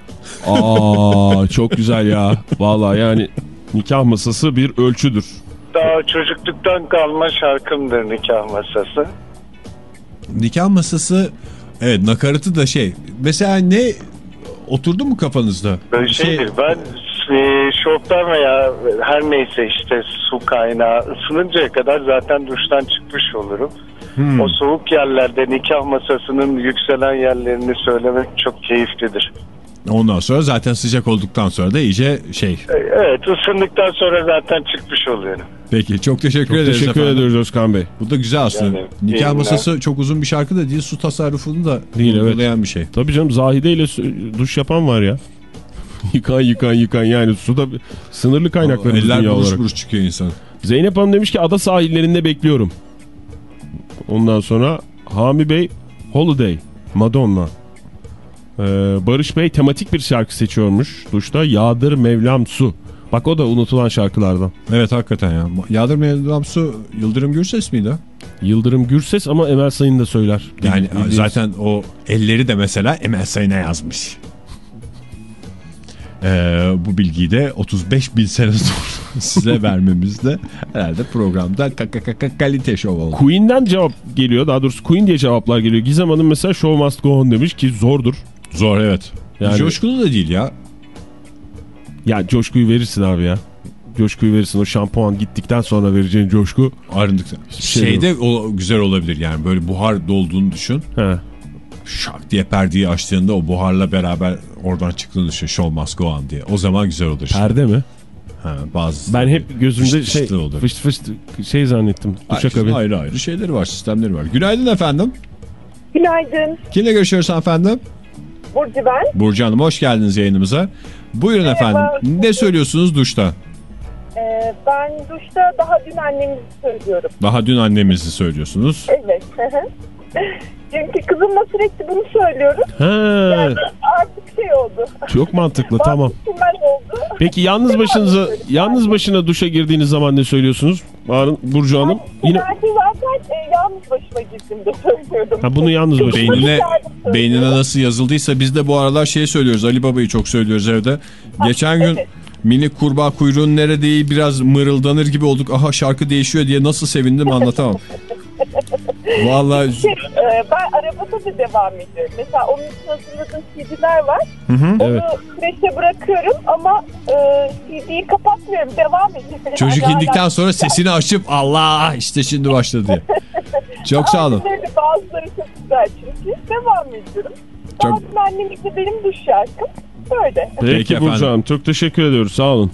Aa çok güzel ya. Vallahi yani nikah masası bir ölçüdür. Daha çocukluktan kalma şarkımdır nikah masası. Nikah masası evet nakaratı da şey. Mesela ne oturdu mu kafanızda? Böyle Şey- şeydir. Ben e, şoftan veya her neyse işte su kaynağı ısınıncaya kadar zaten duştan çıkmış olurum. Hmm. O soğuk yerlerde nikah masasının yükselen yerlerini söylemek çok keyiflidir. Ondan sonra zaten sıcak olduktan sonra da iyice şey. E, Evet ısındıktan sonra zaten çıkmış oluyorum. Peki çok teşekkür Çok ederiz teşekkür efendim. ediyoruz Özkan Bey. Bu da güzel aslında. Yani, Nikah masası çok uzun bir şarkı da değil. Su tasarrufunu da Değil, evet. bir şey. Tabii canım Zahide ile duş yapan var ya. <laughs> yıkan yıkan yıkan yani suda sınırlı kaynaklarımız Eller dünya buruş olarak. buruş çıkıyor insan. Zeynep Hanım demiş ki ada sahillerinde bekliyorum. Ondan sonra Hami Bey Holiday Madonna. Ee, Barış Bey tematik bir şarkı seçiyormuş. Duşta Yağdır Mevlam Su. Bak o da unutulan şarkılardan. Evet hakikaten ya. Yağdır Mevlam Su Yıldırım Gürses miydi? Yıldırım Gürses ama Emel Sayın da söyler. Yani Bildiğiniz- zaten o elleri de mesela Emel Sayın'a yazmış. Ee, bu bilgiyi de 35 bin sene sonra <laughs> size vermemiz de herhalde programda ka- ka- ka- ka- kalite şov oldu. Queen'den cevap geliyor. Daha doğrusu Queen diye cevaplar geliyor. Gizem Hanım mesela Show Must Go On demiş ki zordur. Zor evet. Yani- Coşkulu da değil ya. Ya coşkuyu verirsin abi ya. Coşkuyu verirsin. O şampuan gittikten sonra vereceğin coşku. Arındıktan. şey Şeyde o, güzel olabilir yani böyle buhar dolduğunu düşün. He. Şak diye perdeyi açtığında o buharla beraber oradan çıktığını düşün. Show must go on diye. O zaman güzel olur işte. Perde mi? Ha, bazı Ben hep gözümde Fışt şey olur. fışt fışt şey zannettim. Duşakabin. ayrı ayrı şeyleri var, sistemleri var. Günaydın efendim. Günaydın. Kimle görüşüyoruz efendim? Burcu ben. Burcu Hanım hoş geldiniz yayınımıza. Buyurun efendim. Ne söylüyorsunuz duşta? Ee, ben duşta daha dün annemizi söylüyorum. Daha dün annemizi söylüyorsunuz. Evet. <laughs> Çünkü kızımla sürekli bunu söylüyorum. He, Artık şey oldu. çok mantıklı tamam. Ben oldu. Peki yalnız başınıza yalnız başına duşa girdiğiniz zaman ne söylüyorsunuz? Barın Burcu Hanım. Yine Belki zaten e, yalnız başıma girdiğimde söylüyordum. ha, bunu yalnız başına. Beynine, beynine nasıl yazıldıysa biz de bu aralar şey söylüyoruz. Ali Baba'yı çok söylüyoruz evde. Geçen gün evet. minik kurbağa kuyruğun neredeyi biraz mırıldanır gibi olduk. Aha şarkı değişiyor diye nasıl sevindim anlatamam. <laughs> Vallahi Şey, e, ben arabada da devam ediyorum. Mesela onun için hazırladığım CD'ler var. Evet. Onu kreşe bırakıyorum ama e, CD'yi kapatmıyorum. Devam ediyorum. çocuk <laughs> Yani indikten sonra sesini açıp Allah işte şimdi başladı diye. Çok sağ olun. Bazıları çok güzel çünkü. Devam ediyorum. Çok- Çok... Annemlikle benim duş şarkım. Böyle. Peki, Peki Burcu. Hanım çok teşekkür ediyoruz sağ olun.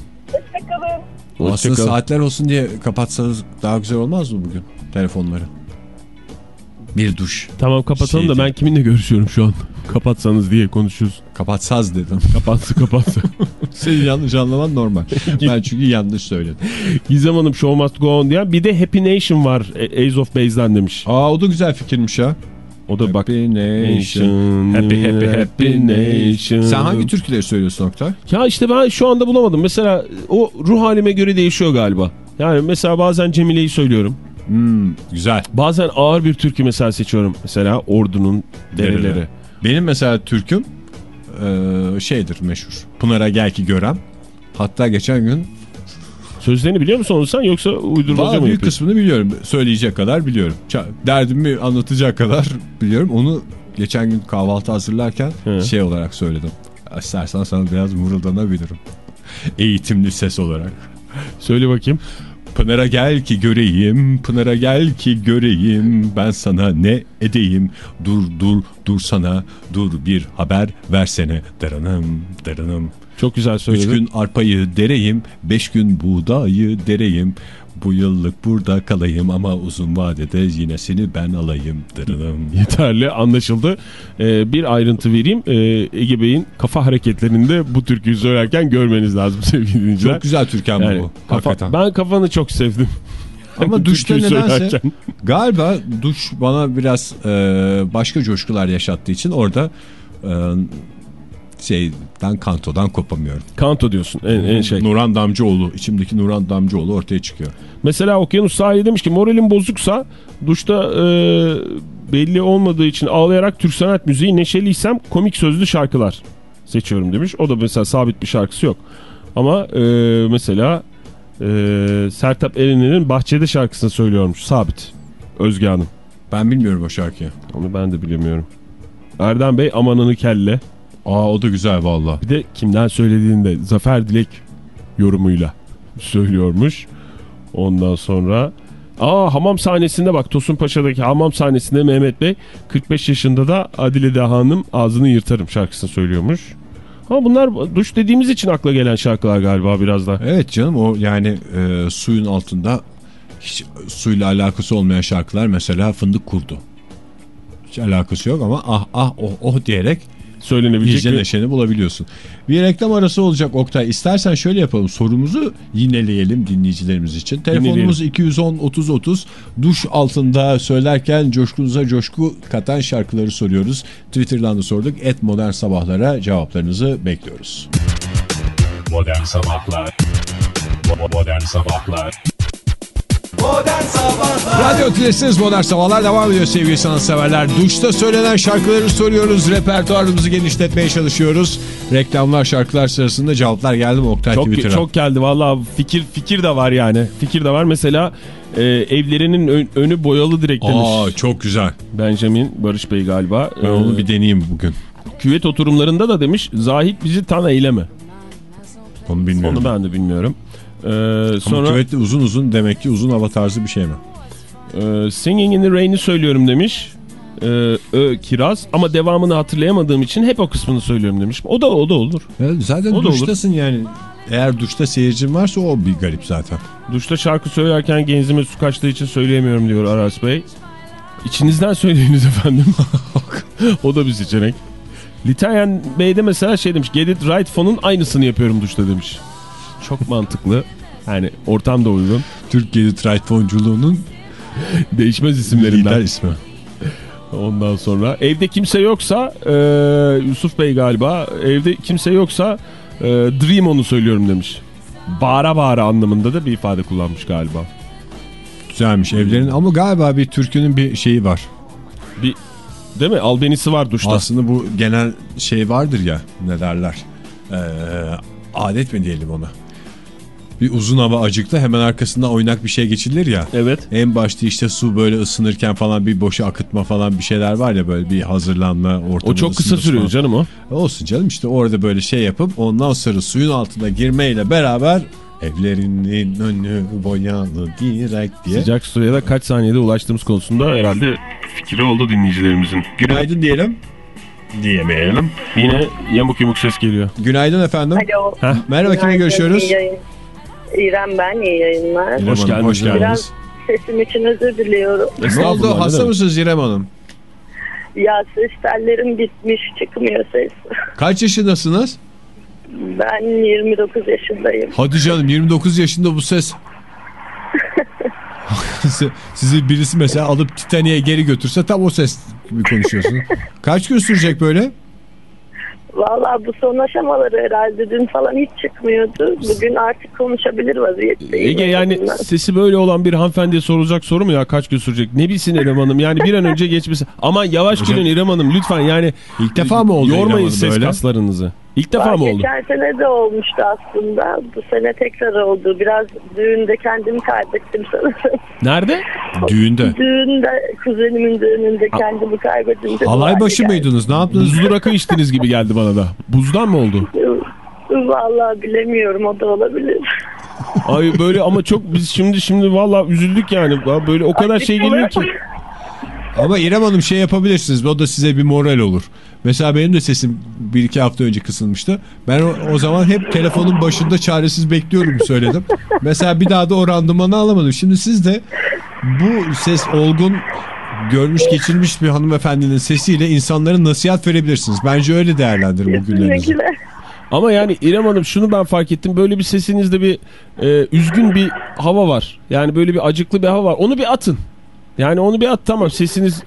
Hoşçakalın. Aslında saatler olsun diye kapatsanız daha güzel olmaz mı bugün telefonları? Bir duş. Tamam kapatalım Şey da ben kiminle görüşüyorum şu an? Kapatsanız diye konuşuyoruz. Kapatsaz dedim. <laughs> Kapattı kapattı. <laughs> Senin yanlış anlaman normal. <laughs> ben çünkü yanlış söyledim. Gizem Hanım Show Must Go On diyen bir de Happy Nation var E, Ace of Base'den demiş. Aa o da güzel fikirmiş ya. O da bak. Happy Nation. Happy happy happy nation. Sen hangi türküleri söylüyorsun Oktay? Ya işte ben şu anda bulamadım. Mesela o ruh halime göre değişiyor galiba. Yani mesela bazen Cemile'yi söylüyorum. Hmm, güzel. Bazen ağır bir türkü mesela seçiyorum. Mesela Ordu'nun dereleri. Dereleri. Benim mesela türküm şeydir meşhur. Pınar'a gel ki görem. Hatta geçen gün Sözlerini biliyor musun onu sen yoksa uydurmaca mı büyük yapıyorsun? kısmını biliyorum. Söyleyecek kadar biliyorum. Derdimi anlatacak kadar biliyorum. Onu geçen gün kahvaltı hazırlarken He. şey olarak söyledim. İstersen sana biraz mırıldanabilirim. Eğitimli ses olarak. Söyle bakayım. Pınar'a gel ki göreyim, Pınar'a gel ki göreyim, ben sana ne edeyim, dur dur dur sana, dur bir haber versene, daranım daranım. Çok güzel Üç söyledin. gün arpayı dereyim, beş gün buğdayı dereyim, bu yıllık burada kalayım ama uzun vadede yine seni ben alayım, daranım. <laughs> Yeterli anlaşıldı. Ee, bir ayrıntı vereyim. Ee, Ege Bey'in kafa hareketlerinde bu türküyü söylerken görmeniz lazım <laughs> sevgili dinleyiciler. Çok güzel türkan Yani bu, kafa- hakikaten. ben kafanı çok sevdim. Ama <laughs> duşta nedense söylerken. galiba duş bana biraz e, başka coşkular yaşattığı için orada e, şeyden kantodan kopamıyorum. Kanto diyorsun en, en şey. Nuran Damcıoğlu, içimdeki Nuran Damcıoğlu ortaya çıkıyor. Mesela Okyanus Sahili demiş ki moralim bozuksa duşta e, belli olmadığı için ağlayarak Türk sanat müziği neşeliysem komik sözlü şarkılar seçiyorum demiş. O da mesela sabit bir şarkısı yok. Ama e, mesela e, Sertab Erener'in Bahçede şarkısını söylüyormuş sabit. Özge Hanım. Ben bilmiyorum o şarkıyı. Onu ben de bilemiyorum. Erdem Bey amanını kelle. Aa o da güzel valla. Bir de kimden söylediğini de Zafer Dilek yorumuyla söylüyormuş. Ondan sonra Aa hamam sahnesinde bak Tosun Paşa'daki hamam sahnesinde Mehmet Bey 45 yaşında da Adile Daha Hanım ağzını yırtarım şarkısını söylüyormuş. Ama bunlar duş dediğimiz için akla gelen şarkılar galiba biraz da. Evet canım o yani e, suyun altında hiç suyla alakası olmayan şarkılar mesela Fındık Kurdu. Hiç alakası yok ama ah ah oh oh diyerek Söylenebilecek iyice bir... neşeni bulabiliyorsun. Bir reklam arası olacak Oktay. İstersen şöyle yapalım. Sorumuzu yineleyelim dinleyicilerimiz için. Telefonumuz 210 30 30. Duş altında söylerken coşkunuza coşku katan şarkıları soruyoruz. Twitter'dan da sorduk. Et modern sabahlara cevaplarınızı bekliyoruz. Modern Sabahlar Modern Sabahlar Modern Sabahlar Radyo Tülesi'niz Modern Sabahlar devam ediyor sevgili sanatseverler. Duşta söylenen şarkıları soruyoruz. Repertuarımızı genişletmeye çalışıyoruz. Reklamlar şarkılar sırasında cevaplar geldi mi Oktay Çok, Twitter'a? çok geldi valla fikir fikir de var yani. Fikir de var mesela e, evlerinin ön- önü boyalı direkt demiş. Aa çok güzel. Benjamin Barış Bey galiba. Ben Ee, onu bir deneyeyim bugün. Küvet oturumlarında da demiş Zahit bizi tan eyleme. Onu bilmiyorum. Onu ben de bilmiyorum. Ee, Ama sonra küvette uzun uzun demek ki uzun hava tarzı bir şey mi? e, Singing in the Rain'i söylüyorum demiş. Ee, Ö Kiraz ama devamını hatırlayamadığım için hep o kısmını söylüyorum demiş. O da o da olur. Ya zaten O duştasın yani. Eğer duşta seyircin varsa o bir garip zaten. Duşta şarkı söylerken genzime su kaçtığı için söyleyemiyorum diyor Aras Bey. İçinizden söyleyiniz efendim. <laughs> o da bir seçenek. Litayen Bey de mesela şey demiş. Get it right fonun aynısını yapıyorum duşta demiş. Çok mantıklı. Yani ortam da uygun. Türkiye'de trayfonculuğunun Değişmez isimlerinden. lider ismi. Ondan sonra evde kimse yoksa e, Yusuf Bey galiba evde kimse yoksa e, Dream onu söylüyorum demiş. Bağıra bağıra anlamında da bir ifade kullanmış galiba. Güzelmiş evlerin ama galiba bir türkünün bir şeyi var. Bir değil mi? Albenisi var duşta. Aslında bu genel şey vardır ya ne derler. Ee, adet mi diyelim ona. Bir uzun hava acıkta hemen arkasından oynak bir şey geçilir ya. Evet. En başta işte su böyle ısınırken falan bir boşa akıtma falan bir şeyler var ya böyle bir hazırlanma ortamı. O çok kısa sürüyor falan. canım o. Olsun canım işte orada böyle şey yapıp ondan sonra suyun altına girmeyle beraber evlerinin önü boyalı direkt diye. Sıcak suya da kaç saniyede ulaştığımız konusunda herhalde fikri oldu dinleyicilerimizin. Günaydın diyelim. Diyemeyelim. Yine yamuk yumuk ses geliyor. Günaydın efendim. Alo. Merhaba kime görüşüyoruz? İyi. İrem ben, iyi yayınlar. Hoş geldiniz. Hoş geldiniz. Biraz sesim için özür diliyorum. Ne oldu? Hasta mısınız İrem Hanım? Ya ses tellerim bitmiş, çıkmıyor ses. Kaç yaşındasınız? Ben 29 yaşındayım. Hadi canım 29 yaşında bu ses. <laughs> Sizi birisi mesela alıp Titanic'e geri götürse tam o ses gibi konuşuyorsunuz. Kaç gün sürecek böyle? Valla bu son aşamaları herhalde dün falan hiç çıkmıyordu. Bugün artık konuşabilir vaziyetteyim. Ege yani sesi böyle olan bir hanımefendiye sorulacak soru mu ya kaç gün sürecek? Ne bilsin İrem Hanım yani bir an önce <laughs> geçmesi. Aman yavaş gülün İrem Hanım lütfen yani. İlk defa mı oldu Yormayın ses böyle? kaslarınızı. İlk defa mı oldu? Geçen sene de olmuştu aslında. Bu sene tekrar oldu. Biraz düğünde kendimi kaybettim sanırım. <laughs> Nerede? Düğünde. Düğünde, kuzenimin düğününde kendimi bu Halay başı geldim. mıydınız? Ne yaptınız? <laughs> Buzlu rakı içtiniz gibi geldi bana da. Buzdan mı oldu? Vallahi bilemiyorum o da olabilir. <laughs> Ay böyle ama çok biz şimdi şimdi valla üzüldük yani. Böyle o kadar şey geliyor ki. Ama İrem Hanım şey yapabilirsiniz. O da size bir moral olur. Mesela benim de sesim bir iki hafta önce kısılmıştı. Ben o, o zaman hep telefonun başında çaresiz bekliyorum söyledim. Mesela bir daha da o randımanı alamadım. Şimdi siz de bu ses olgun görmüş geçirmiş bir hanımefendinin sesiyle insanlara nasihat verebilirsiniz. Bence öyle değerlendirin bu günlerinizi. Kesinlikle. Ama yani İrem Hanım şunu ben fark ettim. Böyle bir sesinizde bir e, üzgün bir hava var. Yani böyle bir acıklı bir hava var. Onu bir atın. Yani onu bir at tamam. Sesiniz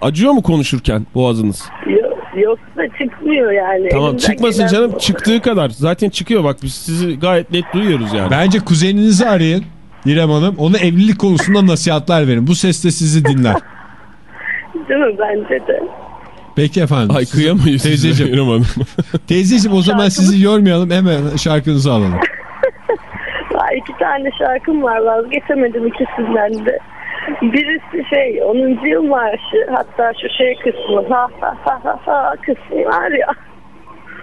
acıyor mu konuşurken boğazınız? Yok, yoksa çıkmıyor yani. Tamam Elimden çıkmasın canım. bu. Çıktığı kadar. Zaten çıkıyor bak biz sizi gayet net duyuyoruz yani. Bence kuzeninizi arayın İrem Hanım. Ona evlilik konusunda nasihatler verin. Bu ses de sizi dinler. <laughs> Değil mi bence de. Peki efendim. Ay kıyamayız Teyzeciğim. İrem Hanım. <laughs> Teyzeciğim o zaman sizi yormayalım. Hemen şarkınızı alalım. <laughs> Ha, iki tane şarkım var vazgeçemedim ikisinden de. Birisi şey 10. yıl marşı hatta şu şey kısmı ha ha ha ha, ha kısmı var ya.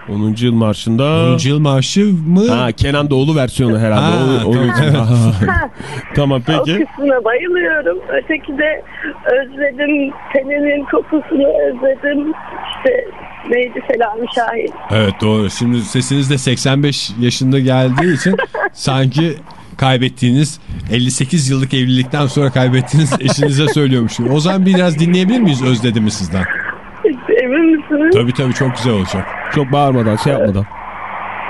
10. yıl marşında. 10. yıl marşı mı? Ha Kenan Doğulu versiyonu herhalde. Ha, O- o- tamam. <laughs> tamam O peki. kısmına bayılıyorum. Öteki de özledim teninin kokusunu özledim. İşte neydi Selami Şahin. Evet doğru. Şimdi sesiniz de 85 yaşında geldiği için sanki kaybettiğiniz 58 yıllık evlilikten sonra kaybettiğiniz <laughs> eşinize söylüyormuş. gibi. O zaman biraz dinleyebilir miyiz özledim mi sizden? Emin misiniz? Tabii tabii çok güzel olacak. Çok bağırmadan şey yapmadan.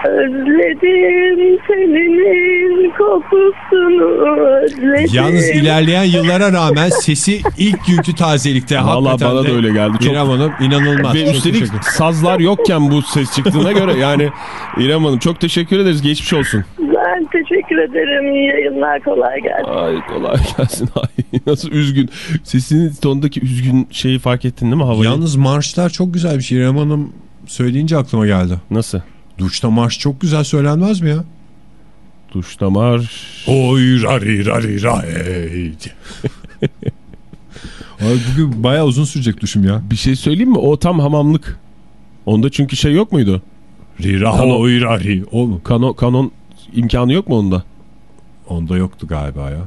Özledim teninin kokusunu özledim. Yalnız ilerleyen yıllara rağmen sesi ilk günkü tazelikte. Vallahi Hakikaten bana da öyle geldi. Çok- İrem Hanım inanılmaz. Ve üstelik sazlar yokken bu ses çıktığına göre yani İrem Hanım çok teşekkür ederiz. Geçmiş olsun. Ben teşekkür ederim. İyi yayınlar. Kolay gelsin. Ay kolay gelsin. <laughs> Ay nasıl üzgün. Sesinin tonundaki üzgün şeyi fark ettin değil mi havayı? Yalnız marşlar çok güzel bir şey. İrem Hanım söyleyince aklıma geldi. Nasıl? Duşta marş çok güzel söylenmez mi ya? Duşta marş. Oy rari rari ray. <laughs> Abi bugün bayağı uzun sürecek duşum ya. Bir şey söyleyeyim mi? O tam hamamlık. Onda çünkü şey yok muydu? Rira Kanon. oy rari. O? Kanon, kanon imkanı yok mu onda? Onda yoktu galiba ya.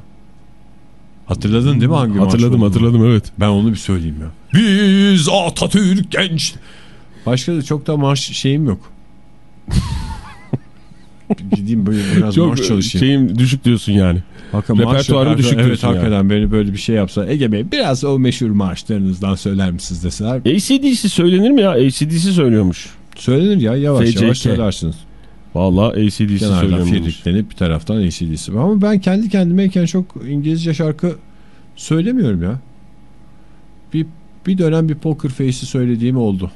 Hatırladın değil mi hangi Hatırladım hatırladım evet. Ben onu bir söyleyeyim ya. Biz Atatürk genç. Başka da çok da marş şeyim yok. <laughs> Gideyim böyle biraz Çok marş çalışayım. şeyim düşük diyorsun yani. Marş repertuarı düşük Evet diyorsun yani. hakikaten beni böyle bir şey yapsa. Ege Bey biraz o meşhur marşlarınızdan söyler misiniz deseler. ACDC söylenir mi ya? ACDC söylüyormuş. Söylenir ya yavaş FCK. yavaş söylersiniz. Vallahi ACDC Kenardan söylüyormuş. firritlenip bir taraftan ACDC. Ama ben kendi kendimeyken çok İngilizce şarkı söylemiyorum ya. Bir, bir dönem bir Poker Face'i söylediğim oldu.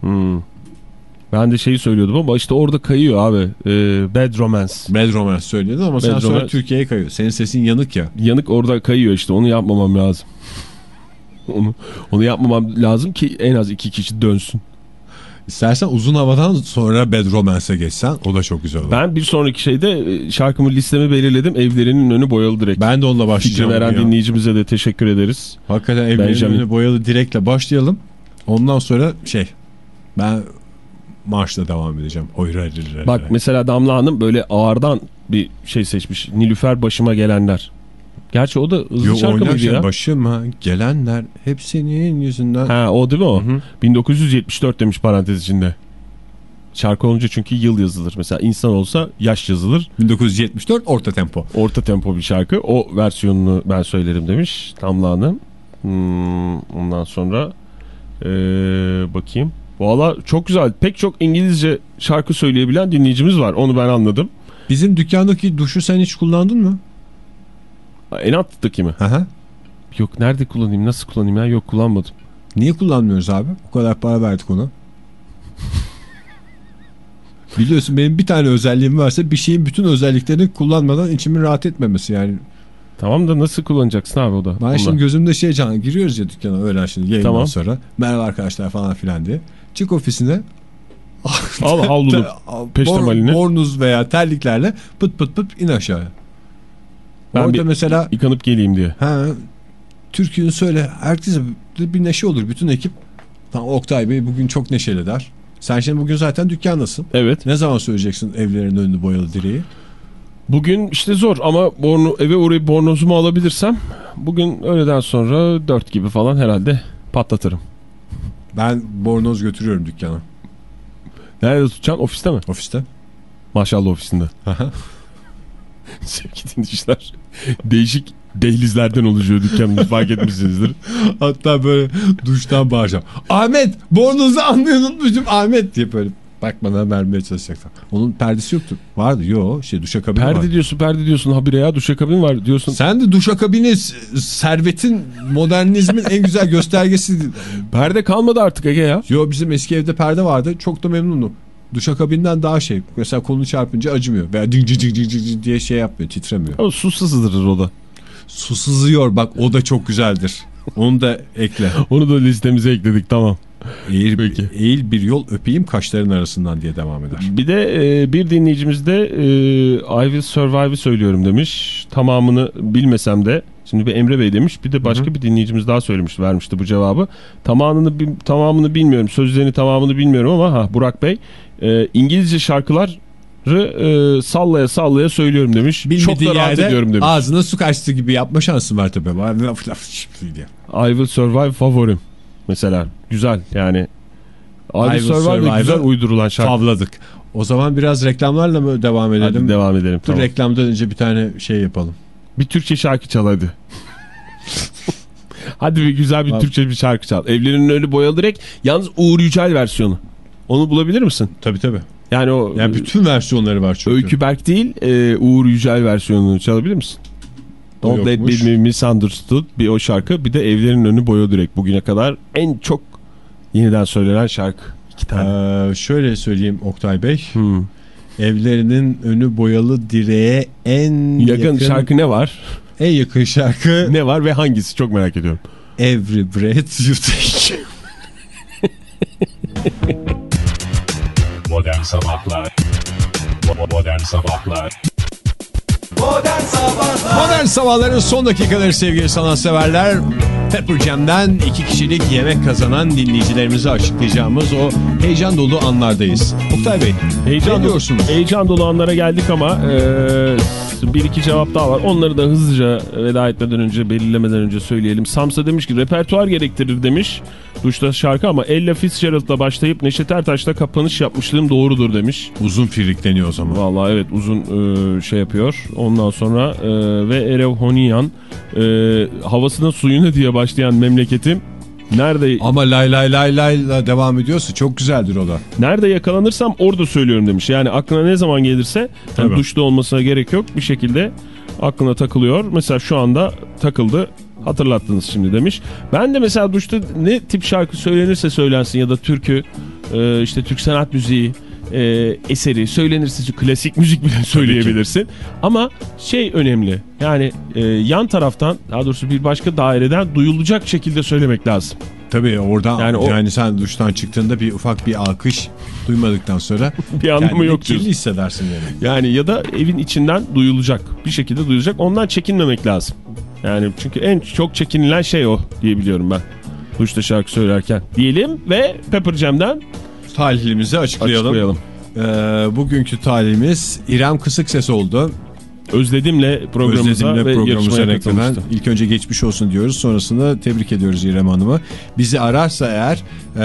Hmm. Ben de şeyi söylüyordum ama işte orada kayıyor abi. Ee, Bad Romance. Bad Romance söyledin ama sen Bad sonra Romance. Türkiye'ye kayıyor. Senin sesin yanık ya. Yanık orada kayıyor işte. Onu yapmamam lazım. <laughs> onu, onu yapmamam lazım ki en az iki kişi dönsün. İstersen uzun havadan sonra Bad Romance'e geçsen o da çok güzel olur. Ben, Ben bir sonraki şeyde e, şarkımı listemi belirledim. Evlerinin önü boyalı direkt. de onunla Fikri başlayacağım. veren ya. dinleyicimize de teşekkür ederiz. Hakikaten evlerin Benjamin. önüne boyalı direkle başlayalım. Ondan sonra şey ben marşla devam edeceğim. Oyra Bak mesela Damla Hanım böyle ağırdan bir şey seçmiş. Nilüfer başıma gelenler. Gerçi o da hızlı Yo, şarkı mıydı ya? başıma gelenler hep senin yüzünden. Ha o değil mi o? Hı hı. 1974 demiş parantez içinde. Şarkı olunca çünkü yıl yazılır. Mesela insan olsa yaş yazılır. 1974 orta tempo. Orta tempo bir şarkı. O versiyonunu ben söylerim demiş Damla Hanım. Hmm, ondan sonra ee, bakayım. Valla çok güzel. Pek çok İngilizce şarkı söyleyebilen dinleyicimiz var. Onu ben anladım. Bizim dükkandaki duşu sen hiç kullandın mı? En alttaki mi? Hı hı. Yok nerede kullanayım nasıl kullanayım ya yok kullanmadım. Niye kullanmıyoruz abi? O kadar para verdik ona. Biliyorsun benim bir tane özelliğim varsa bir şeyin bütün özelliklerini kullanmadan içimin rahat etmemesi yani. Tamam da nasıl kullanacaksın abi o da? Ben şimdi gözümde şey can giriyoruz ya dükkana öğlen şimdi yayından Tamam. sonra. Merhaba arkadaşlar falan filan diye. Çık ofisine. Al havlunu <laughs> peştemalini. Bornuz veya terliklerle pıt pıt pıt in aşağıya. Ben Orada bir- mesela yıkanıp geleyim diye. ha, türkünü söyle. Herkese bir neşe olur bütün ekip. Tamam, Oktay Bey bugün çok neşeli der. Sen şimdi bugün zaten dükkandasın. Evet. Ne zaman söyleyeceksin evlerin önünde boyalı direği? Bugün işte zor ama borno, eve uğrayıp bornozumu alabilirsem bugün öğleden sonra 4 gibi falan herhalde patlatırım. Ben bornoz götürüyorum dükkana. Nerede tutacaksın? Ofiste mi? Ofiste. Maşallah ofisinde. <laughs> Sevgili dinleyiciler. Değişik dehlizlerden oluşuyor dükkanımız fark etmişsinizdir. Hatta böyle duştan bağıracağım. Ahmet bornozu almayı unutmuşum Ahmet diye böyle bakmadan vermeye çalışacaklar. Onun perdesi yoktu. Vardı. Yo şey duşakabini Perde var. diyorsun perde diyorsun habire ya duşakabin var diyorsun. Sen de duşakabini servetin modernizmin en güzel göstergesi. Perde kalmadı artık Ege ya. Yo bizim eski evde perde vardı. Çok da memnunum. Duşakabinden daha şey. Mesela kolunu çarpınca acımıyor. Veya ding cing cing cing diye şey yapmıyor. Titremiyor. Ama su sızıdır o da. Su sızıyor bak o da çok güzeldir. Onu da ekle. <laughs> Onu da listemize ekledik tamam. Eğil, Peki. eğil bir yol öpeyim kaşların arasından diye devam eder. Bir de e, bir dinleyicimiz de e, I Will Survive'ı söylüyorum demiş. Tamamını bilmesem de. Şimdi bir Emre Bey demiş. Bir de başka bir dinleyicimiz daha söylemiş, vermişti bu cevabı. Tamamını tamamını bilmiyorum. Sözlerini tamamını bilmiyorum ama ha Burak Bey e, İngilizce şarkıları e, sallaya sallaya söylüyorum demiş. Çok Bilmediği da rahat ediyorum demiş. ağzına su kaçtı gibi yapma şansın var tabii. I Will Survive favorim. Mesela güzel yani. I, I Will Survive de Survive'ı güzel uydurulan şarkı. Tavladık. O zaman biraz reklamlarla mı devam Hadi edelim? devam edelim. Dur Tamam. reklamdan önce bir tane şey yapalım. Bir Türkçe şarkı çal hadi. <laughs> hadi bir güzel bir Abi. Türkçe bir şarkı çal. Evlerinin önü boyalı direkt. Yalnız Uğur Yücel versiyonu. Onu bulabilir misin? Tabii tabii. Yani o Yani bütün versiyonları var çünkü. Öykü Berk değil e, Uğur Yücel versiyonunu çalabilir misin? Don't Let yokmuş. Be Misunderstood bir o şarkı. Bir de Evlerin Önü Boyalı direkt bugüne kadar en çok yeniden söylenen şarkı. İki tane. Ee, şöyle söyleyeyim Oktay Bey. Hmm. Evlerinin önü boyalı direğe en Yakın, yakın, şarkı ne var? en yakın şarkı Ne var ve hangisi çok merak ediyorum. Every Breath You Take. <laughs> Modern Sabahlar Bo- Modern Sabahlar Modern sabahların son dakikaları sevgili sanatseverler. Pepper Jam'den iki kişilik yemek kazanan dinleyicilerimize açıklayacağımız o heyecan dolu anlardayız. Oktay Bey, Heyecan, ne diyorsunuz? heyecan dolu anlara geldik ama e, bir iki cevap daha var. Onları da hızlıca veda etmeden önce, belirlemeden önce söyleyelim. Samsa demiş ki repertuar gerektirir demiş. Duşta şarkı ama Ella Fitzgerald'la başlayıp Neşet Ertaş'la kapanış yapmışlığım doğrudur demiş. Uzun firrikleniyor o zaman. Vallahi evet uzun e, şey yapıyor. Ondan sonra e, ve Erev Honiyan e, havasına suyuna diye başlayan memleketim nerede Ama lay lay lay layla devam ediyorsa çok güzeldir o da. nerede yakalanırsam orada söylüyorum demiş. Yani aklına ne zaman gelirse yani duşta olmasına gerek yok. Bir şekilde aklına takılıyor. Mesela şu anda takıldı. Hatırlattınız şimdi demiş. Ben de mesela duşta ne tip şarkı söylenirse söylensin ya da türkü e, işte Türk sanat müziği e, eseri söylenirse klasik müzik bile söyleyebilirsin. Ama şey önemli yani e, yan taraftan daha doğrusu bir başka daireden duyulacak şekilde söylemek lazım. Tabii oradan Yani yani, o- sen duştan çıktığında bir ufak bir alkış duymadıktan sonra <laughs> Bir anlamı yok diyorsun. hissedersin yani. Yani ya da evin içinden duyulacak. Bir şekilde duyulacak. Ondan çekinmemek lazım. Yani çünkü en çok çekinilen şey o diyebiliyorum ben. Duşta şarkı söylerken. Diyelim ve Pepper Jam'den Talihimizi açıklayalım. açıklayalım. Ee, bugünkü talihimiz İrem Kısık Ses oldu. Özledimle programımıza Özledimle ve programımıza yarışmaya ilk önce geçmiş olsun diyoruz. Sonrasında tebrik ediyoruz İrem Hanım'ı. Bizi ararsa eğer e,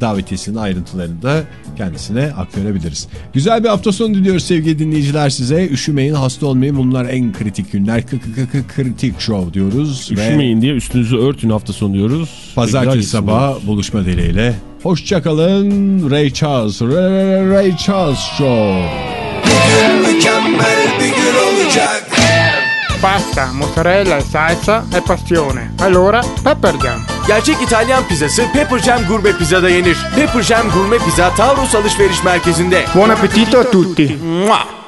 davetiyesinin ayrıntılarını da kendisine aktarabiliriz. Güzel bir hafta sonu diliyoruz sevgili dinleyiciler size. Üşümeyin, hasta olmayın. Bunlar en kritik günler. K -k -k -k kritik show diyoruz. Ve Üşümeyin diye üstünüzü örtün hafta sonu diyoruz. Pazartesi sabahı buluşma dileğiyle. Hoşçakalın. Ray Charles. Ray, Ray Charles Show. Mükemmel bir gün olacak. Pasta, mozzarella salsa e passione. Allora, Pepper Jam. Gerçek İtalyan pizzası Pepper Jam Gurme Pizza'da yenir. Pepper Jam Gurme Pizza Taurus Alışveriş Merkezi'nde. Buon appetito a tutti. Mua!